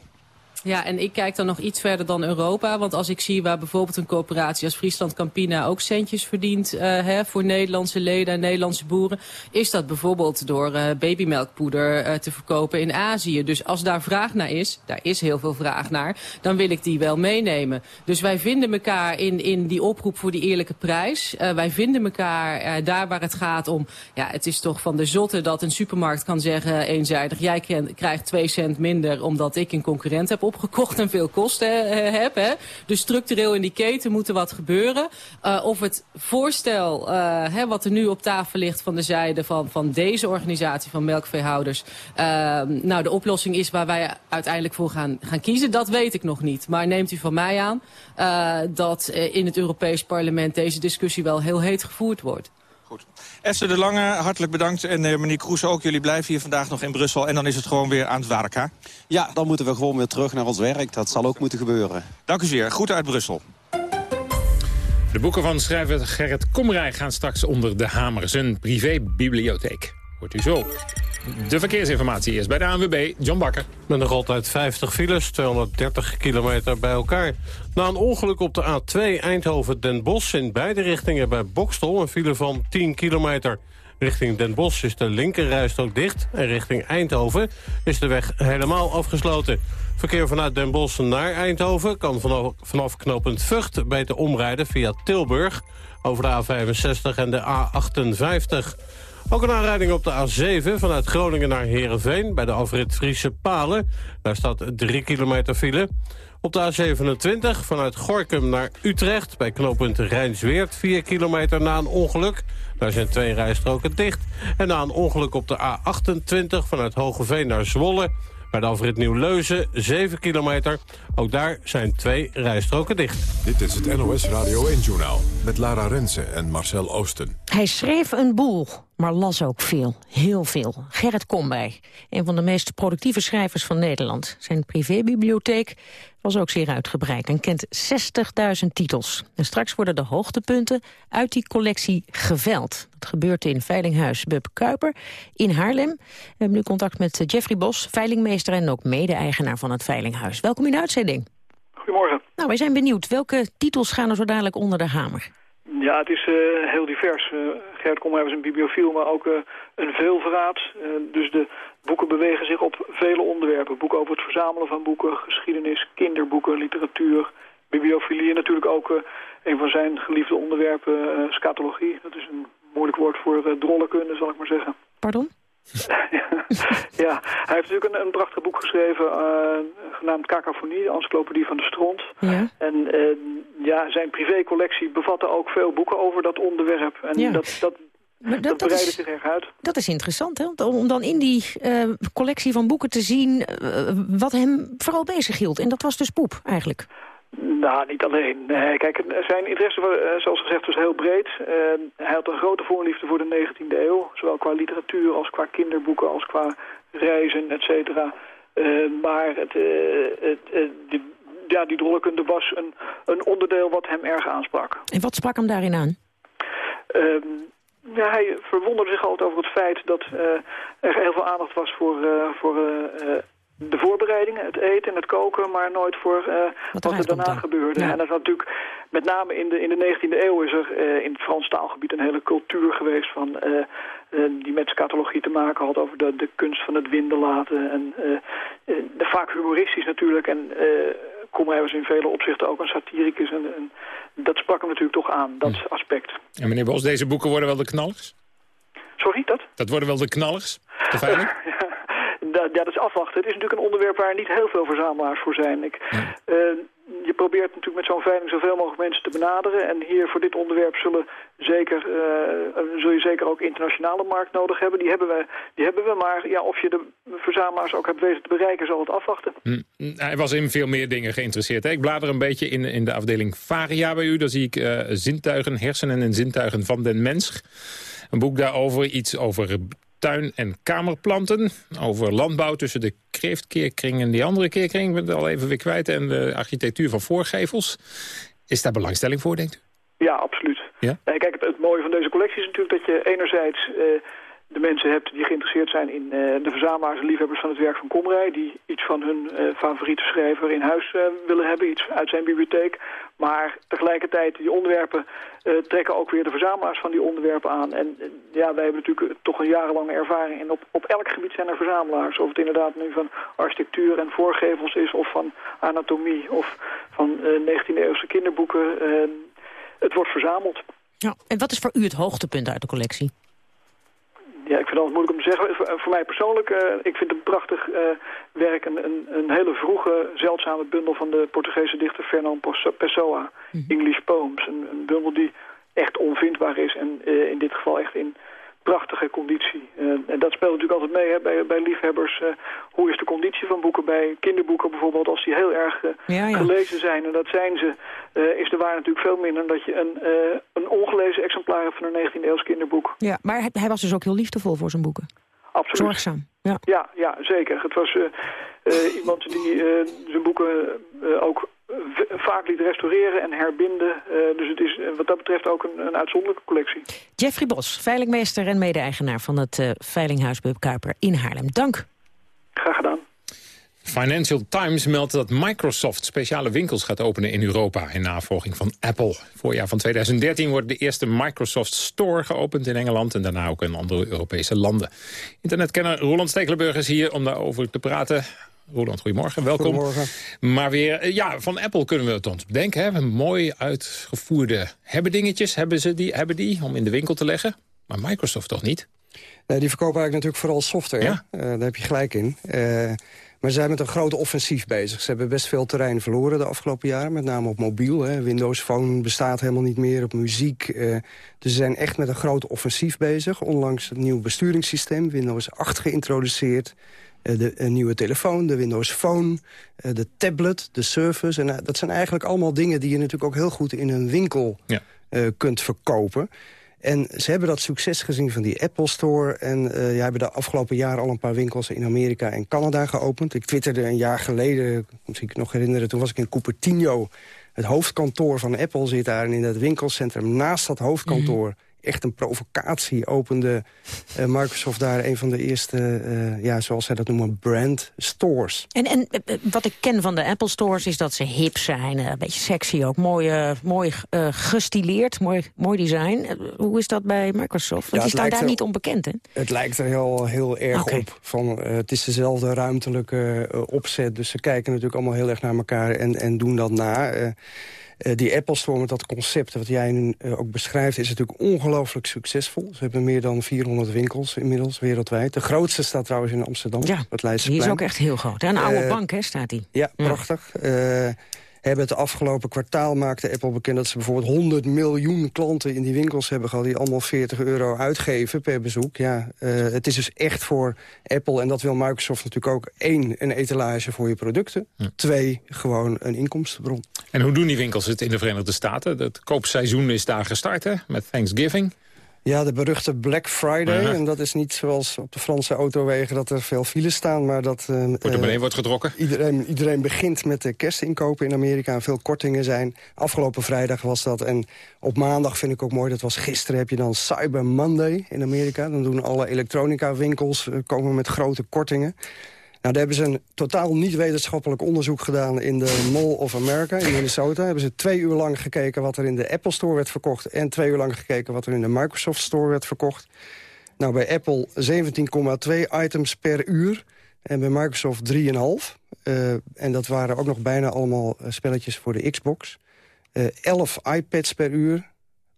Ja, en ik kijk dan nog iets verder dan Europa. Want als ik zie waar bijvoorbeeld een coöperatie als Friesland Campina ook centjes verdient uh, hè, voor Nederlandse leden en Nederlandse boeren, is dat bijvoorbeeld door uh, babymelkpoeder uh, te verkopen in Azië. Dus als daar vraag naar is, daar is heel veel vraag naar, dan wil ik die wel meenemen. Dus wij vinden elkaar in, in die oproep voor die eerlijke prijs. wij vinden elkaar daar waar het gaat om, ja, het is toch van de zotte dat een supermarkt kan zeggen eenzijdig, jij krijgt twee cent minder omdat ik een concurrent heb opgekocht en veel kosten uh, heb. Hè. Dus structureel in die keten moet er wat gebeuren. Uh, of het voorstel hè, wat er nu op tafel ligt van de zijde van, van deze organisatie van melkveehouders... nou de oplossing is waar wij uiteindelijk voor gaan, gaan kiezen, dat weet ik nog niet. Maar neemt u van mij aan dat in het Europees Parlement deze discussie wel heel heet gevoerd wordt. Esther de Lange, hartelijk bedankt. En uh, meneer Kroes ook, jullie blijven hier vandaag nog in Brussel. En dan is het gewoon weer aan het werk, hè? Ja, dan moeten we gewoon weer terug naar ons werk. Dat zal ook moeten gebeuren. Dank u zeer. Goed uit Brussel. De boeken van schrijver Gerrit Komrij gaan straks onder de hamer. Zijn privébibliotheek. Hoort u zo. De verkeersinformatie is bij de ANWB, John Bakker. Met nog altijd 50 files, 230 kilometer bij elkaar. Na een ongeluk op de A2 Eindhoven-Den Bosch in beide richtingen bij Bokstel... een file van 10 kilometer. Richting Den Bosch is de linkerrijstrook dicht... en richting Eindhoven is de weg helemaal afgesloten. Verkeer vanuit Den Bosch naar Eindhoven kan vanaf, vanaf knooppunt Vught... beter omrijden via Tilburg over de A65 en de A58... Ook een aanrijding op de A7 vanuit Groningen naar Heerenveen... bij de afrit Friese Palen. Daar staat 3 kilometer file. Op de A27 vanuit Gorkum naar Utrecht... bij knooppunt Rijnsweert 4 kilometer na een ongeluk. Daar zijn twee rijstroken dicht. En na een ongeluk op de A28 vanuit Hogeveen naar Zwolle... Bij de afrit Nieuw-Leuzen, 7 kilometer. Ook daar zijn twee rijstroken dicht. Dit is het NOS Radio 1-journaal met Lara Rensen en Marcel Oosten. Hij schreef een boel, maar las ook veel. Heel veel. Gerrit Kombij, een van de meest productieve schrijvers van Nederland. Zijn privébibliotheek was ook zeer uitgebreid en kent 60.000 titels. En straks worden de hoogtepunten uit die collectie geveld. Dat gebeurt in Veilinghuis Bub Kuiper in Haarlem. We hebben nu contact met Jeffrey Bos, veilingmeester en ook mede-eigenaar van het Veilinghuis. Welkom in de uitzending. Goedemorgen. Nou, wij zijn benieuwd. Welke titels gaan er zo dadelijk onder de hamer? Ja, het is uh, heel divers. Uh, Gerrit Kommer is een bibliofiel, maar ook uh, een veelverraad. dus de boeken bewegen zich op vele onderwerpen. Boeken over het verzamelen van boeken, geschiedenis, kinderboeken, literatuur, bibliofilie. En natuurlijk ook een van zijn geliefde onderwerpen, scatologie. Dat is een moeilijk woord voor drollenkunde, zal ik maar zeggen. Pardon? ja, hij heeft natuurlijk een, een prachtig boek geschreven, uh, genaamd Cacophonie, de encyclopedie van de stront. Ja. En uh, ja, zijn privécollectie bevatte ook veel boeken over dat onderwerp. En Ja. dat, dat, Maar dat, is, zich erg uit. dat is interessant, hè? Om, dan in die eh, collectie van boeken te zien eh, wat hem vooral bezig hield. En dat was dus poep, eigenlijk. Nou, niet alleen. Nee, kijk, zijn interesse, eh, zoals gezegd, was heel breed. Eh, hij had een grote voorliefde voor de 19e eeuw. Zowel qua literatuur als qua kinderboeken, als qua reizen, et cetera. Eh, maar het, eh, het, eh, die, ja, die drollenkunde was een, een onderdeel wat hem erg aansprak. En wat sprak hem daarin aan? Ehm, ja, hij verwonderde zich altijd over het feit dat eh, er heel veel aandacht was voor, eh, voor eh, eh, de voorbereidingen, het eten en het koken, maar nooit voor eh, wat, er daarna gebeurde. En dat is natuurlijk, met name in de, in de 19e eeuw is er eh, in het Frans taalgebied een hele cultuur geweest van, eh, die met scatologie te maken had over de, de kunst van het winden laten. En eh, eh, vaak humoristisch natuurlijk en uh, Komrij was in vele opzichten ook een satiricus en, en dat sprak hem natuurlijk toch aan, dat aspect. En meneer Bos, deze boeken worden wel de knallers? Sorry, dat? Dat worden wel de knallers? De ja, dat is afwachten. Het is natuurlijk een onderwerp waar niet heel veel verzamelaars voor zijn. Ik, uh, je probeert natuurlijk met zo'n veiling zoveel mogelijk mensen te benaderen. En hier voor dit onderwerp zullen zeker, uh, zul je zeker ook internationale markt nodig hebben. Die hebben we, die hebben we maar ja, of je de verzamelaars ook hebt weten te bereiken, zal het afwachten. Hm. Hij was in veel meer dingen geïnteresseerd. Hè? Ik blader een beetje in, in de afdeling Varia bij u. Daar zie ik uh, zintuigen, hersenen en zintuigen van den mens. Een boek daarover, iets over tuin- en kamerplanten. Over landbouw tussen de kreeftkeerkring en die andere keerkring. Ik ben het al even weer kwijt. En de architectuur van voorgevels. Is daar belangstelling voor, denkt u? Ja, absoluut. Ja? Kijk, het, het, mooie van deze collectie is natuurlijk dat je enerzijds... Uh, de mensen hebt die geïnteresseerd zijn in uh, de verzamelaars en liefhebbers van het werk van Komrij... die iets van hun uh, favoriete schrijver in huis willen hebben, iets uit zijn bibliotheek. Maar tegelijkertijd, die onderwerpen trekken ook weer de verzamelaars van die onderwerpen aan. En ja, wij hebben natuurlijk toch een jarenlange ervaring. En op, op elk gebied zijn er verzamelaars. Of het inderdaad nu van architectuur en voorgevels is, of van anatomie... of van 19e-eeuwse kinderboeken. het wordt verzameld. Ja, en wat is voor u het hoogtepunt uit de collectie? Ja, ik vind het altijd moeilijk om te zeggen. Voor, voor mij persoonlijk, uh, ik vind het een prachtig uh, werk. Een, een, een, hele vroege, zeldzame bundel van de Portugese dichter Fernand Pessoa. Mm -hmm. English Poems. Een, een, bundel die echt onvindbaar is. En uh, in dit geval echt in prachtige conditie. en dat speelt natuurlijk altijd mee hè, bij, bij liefhebbers. hoe is de conditie van boeken? Bij kinderboeken bijvoorbeeld, als die heel erg ja, ja. gelezen zijn, en dat zijn ze, is de waarde natuurlijk veel minder dan dat je een, een ongelezen exemplaar hebt van een 19e eeuws kinderboek. Ja, maar hij, hij, was dus ook heel liefdevol voor zijn boeken. Absoluut. Zorgzaam. Ja, ja, ja zeker. Het was iemand die zijn boeken ook vaak liet restaureren en herbinden. Uh, dus het is wat dat betreft ook een, een, uitzonderlijke collectie. Jeffrey Bos, veilingmeester en mede-eigenaar van het uh, Veilinghuis Bub Kuiper in Haarlem. Dank. Graag gedaan. Financial Times meldt dat Microsoft speciale winkels gaat openen in Europa... in navolging van Apple. Voorjaar van 2013 wordt de eerste Microsoft Store geopend in Engeland... en daarna ook in andere Europese landen. Internetkenner Roland Stekelenburg is hier om daarover te praten. Roland, goedemorgen, welkom. Goedemorgen. Maar weer, ja, van Apple kunnen we het ons bedenken. Hè? Mooi uitgevoerde hebben dingetjes, hebben ze die, hebben die om in de winkel te leggen. Maar Microsoft toch niet? Nee, die verkopen eigenlijk natuurlijk vooral software. Ja. Uh, daar heb je gelijk in. Uh, maar ze zijn met een groot offensief bezig. Ze hebben best veel terrein verloren de afgelopen jaren. Met name op mobiel. Hè. Windows Phone bestaat helemaal niet meer. Op muziek. Uh, dus ze zijn echt met een groot offensief bezig. Onlangs het nieuwe besturingssysteem. Windows 8 geïntroduceerd. Uh, de nieuwe telefoon, de Windows Phone, uh, de tablet, de Surface. En dat zijn eigenlijk allemaal dingen die je natuurlijk ook heel goed in een winkel ja. kunt verkopen. En ze hebben dat succes gezien van die Apple Store. En uh, ja, hebben de afgelopen jaren al een paar winkels in Amerika en Canada geopend. Ik twitterde een jaar geleden, misschien ik nog herinneren... toen was ik in Cupertino. Het hoofdkantoor van Apple zit daar. En in dat winkelcentrum naast dat hoofdkantoor... Mm. Echt een provocatie opende uh, Microsoft daar een van de eerste, uh, ja, zoals zij dat noemen, brand stores. En, en wat ik ken van de Apple stores is dat ze hip zijn, een beetje sexy ook, mooi, mooi uh, gestileerd, mooi, mooi design. hoe is dat bij Microsoft? Want ja, die staan daar er, niet onbekend, hè? Het lijkt er heel, heel erg okay. op. Van, het is dezelfde ruimtelijke opzet, dus ze kijken natuurlijk allemaal heel erg naar elkaar en, en doen dat na. Uh, die Apple Store met dat concept wat jij nu uh, ook beschrijft... is natuurlijk ongelooflijk succesvol. Ze hebben meer dan 400 winkels inmiddels wereldwijd. De grootste staat trouwens in Amsterdam. Ja, het die is ook echt heel groot. Een oude bank hè, staat die. Ja, prachtig hebben het afgelopen kwartaal maakte Apple bekend... dat ze bijvoorbeeld 100 miljoen klanten in die winkels hebben gehad... die allemaal 40 euro uitgeven per bezoek. Ja, uh, het is dus echt voor Apple, en dat wil Microsoft natuurlijk ook... één, een etalage voor je producten. Twee, gewoon een inkomstenbron. En hoe doen die winkels het in de Verenigde Staten? Het koopseizoen is daar gestart, hè, met Thanksgiving. Ja, de beruchte Black Friday. En dat is niet zoals op de Franse autowegen dat er veel files staan. Maar dat... Uh, Portemonnee uh, wordt gedrokken. Iedereen, iedereen begint met de kerstinkopen in Amerika. En veel kortingen zijn. Afgelopen vrijdag was dat. En op maandag vind ik ook mooi. Dat was gisteren heb je dan Cyber Monday in Amerika. Dan doen alle elektronica winkels uh, komen met grote kortingen. Nou, daar hebben ze een totaal niet wetenschappelijk onderzoek gedaan... in de Mall of America in Minnesota. hebben ze twee uur lang gekeken wat er in de Apple Store werd verkocht... en twee uur lang gekeken wat er in de Microsoft Store werd verkocht. Nou, bij Apple 17,2 items per uur en bij Microsoft 3,5. Uh, en dat waren ook nog bijna allemaal eh, spelletjes voor de Xbox. Uh, 11 iPads per uur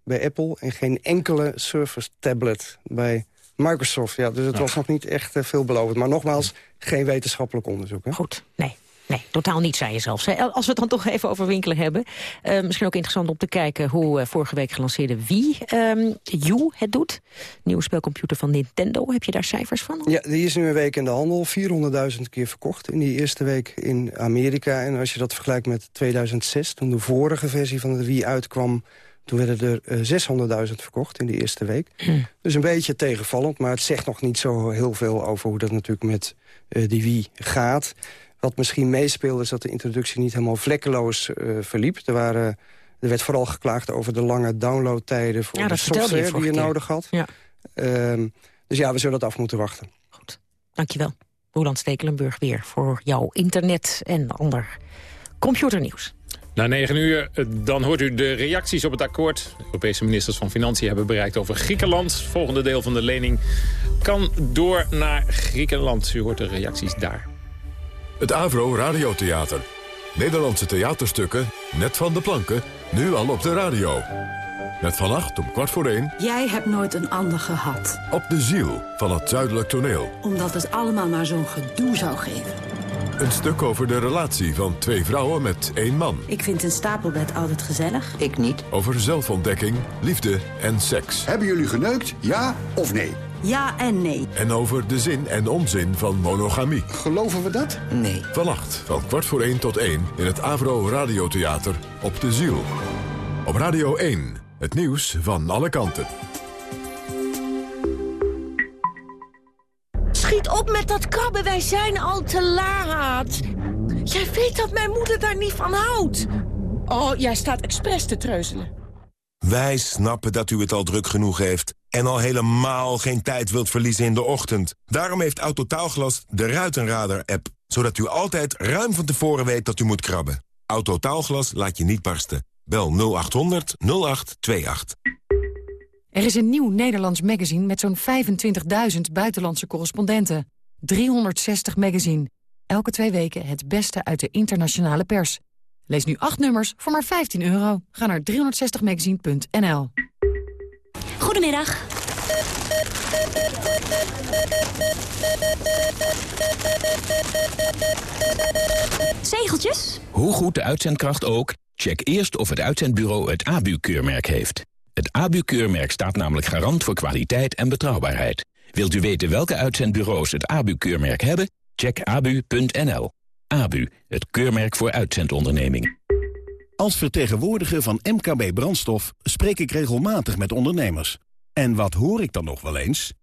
bij Apple en geen enkele Surface tablet bij Microsoft, ja. Dus het was nog niet echt uh, veelbelovend. Maar nogmaals, geen wetenschappelijk onderzoek. Hè? Goed, nee. Nee, totaal niet, zei je zelfs. Als we het dan toch even over winkelen hebben. Uh, misschien ook interessant om te kijken hoe uh, vorige week gelanceerde Wii um, U het doet. Nieuwe spelcomputer van Nintendo. Heb je daar cijfers van? Ja, die is nu een week in de handel. 400.000 keer verkocht in die eerste week in Amerika. En als je dat vergelijkt met 2006, toen de vorige versie van de Wii uitkwam... Toen werden er uh, eh, 600.000 verkocht in die eerste week. Dus een beetje tegenvallend, maar het zegt nog niet zo heel veel... over hoe dat natuurlijk met uh, die Wii gaat. Wat misschien meespeelde is dat de introductie niet helemaal vlekkeloos uh, verliep. Er, waren, er werd vooral geklaagd over de lange downloadtijden... voor de software die je nodig had. Ja. Uh, dus ja, we zullen het af moeten wachten. Goed, dankjewel. Roland Stekelenburg weer voor jouw internet en ander computernieuws. Na negen uur, eh, dan hoort u de reacties op het akkoord. De Europese ministers van Financiën hebben bereikt over Griekenland. Het volgende deel van de lening kan door naar Griekenland. U hoort de reacties daar. Het Avro Radiotheater. Nederlandse theaterstukken, net van de planken, nu al op de radio. Met vannacht om kwart voor één... Jij hebt nooit een ander gehad. Op de ziel van het zuidelijk toneel. Omdat het allemaal maar zo'n gedoe zou geven. Een stuk over de relatie van twee vrouwen met één man. Ik vind een stapelbed altijd gezellig. Ik niet. Over zelfontdekking, liefde en seks. Hebben jullie geneukt, ja of nee? Ja en nee. En over de zin en onzin van monogamie. Geloven we dat? Nee. Vannacht van kwart voor één tot één in het Avro Radiotheater op de Ziel. Op Radio 1, het nieuws van alle kanten. Op met dat krabben, wij zijn al te laat. Jij weet dat mijn moeder daar niet van houdt. Oh, jij staat expres te treuzelen. Wij snappen dat u het al druk genoeg heeft... en al helemaal geen tijd wilt verliezen in de ochtend. Daarom heeft Autotaalglas de Ruitenradar-app... zodat u altijd ruim van tevoren weet dat u moet krabben. Autotaalglas laat je niet barsten. Bel 0800 0828. Er is een nieuw Nederlands magazine met zo'n 25.000 buitenlandse correspondenten. 360 magazine. Elke twee weken het beste uit de internationale pers. Lees nu acht nummers voor maar 15 euro. Ga naar 360magazine.nl Goedemiddag. Zegeltjes? Hoe goed de uitzendkracht ook, check eerst of het uitzendbureau het ABU-keurmerk heeft. Het ABU-keurmerk staat namelijk garant voor kwaliteit en betrouwbaarheid. Wilt u weten welke uitzendbureaus het ABU-keurmerk hebben? Check abu.nl. ABU, het keurmerk voor uitzendondernemingen. Als vertegenwoordiger van MKB Brandstof spreek ik regelmatig met ondernemers. En wat hoor ik dan nog wel eens?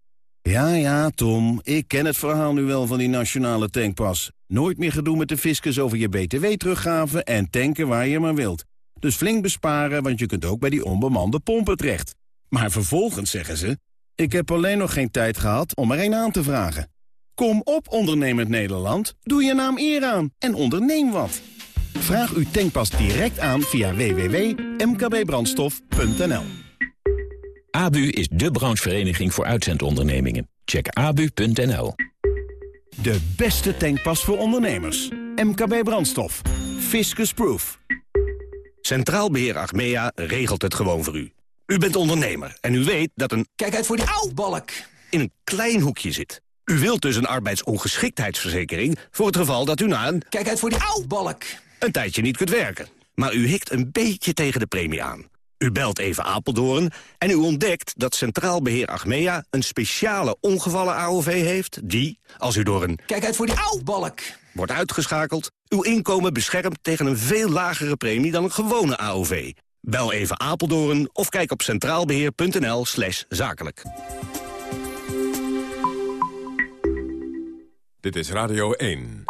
Ja, ja, Tom, ik ken het verhaal nu wel van die nationale tankpas. Nooit meer gedoe met de fiscus over je btw-teruggave en tanken waar je maar wilt. Dus flink besparen, want je kunt ook bij die onbemande pompen terecht. Maar vervolgens zeggen ze... ik heb alleen nog geen tijd gehad om er een aan te vragen. Kom op, ondernemend Nederland. Doe je naam eer aan en onderneem wat. Vraag uw tankpas direct aan via www.mkbbrandstof.nl ABU is de branchevereniging voor uitzendondernemingen. Check abu.nl. De beste tankpas voor ondernemers. MKB Brandstof. Fiscus Proof. Centraal Beheer Achmea regelt het gewoon voor u. U bent ondernemer en u weet dat een... Kijk uit voor die balk In een klein hoekje zit. U wilt dus een arbeidsongeschiktheidsverzekering... voor het geval dat u na een... Kijk uit voor die balk Een tijdje niet kunt werken. Maar u hikt een beetje tegen de premie aan. U belt even Apeldoorn en u ontdekt dat Centraal Beheer Achmea... een speciale ongevallen AOV heeft die, als u door een... Kijk uit voor die balk wordt uitgeschakeld... uw inkomen beschermt tegen een veel lagere premie dan een gewone AOV. Bel even Apeldoorn of kijk op centraalbeheer.nl slash zakelijk. Dit is Radio 1.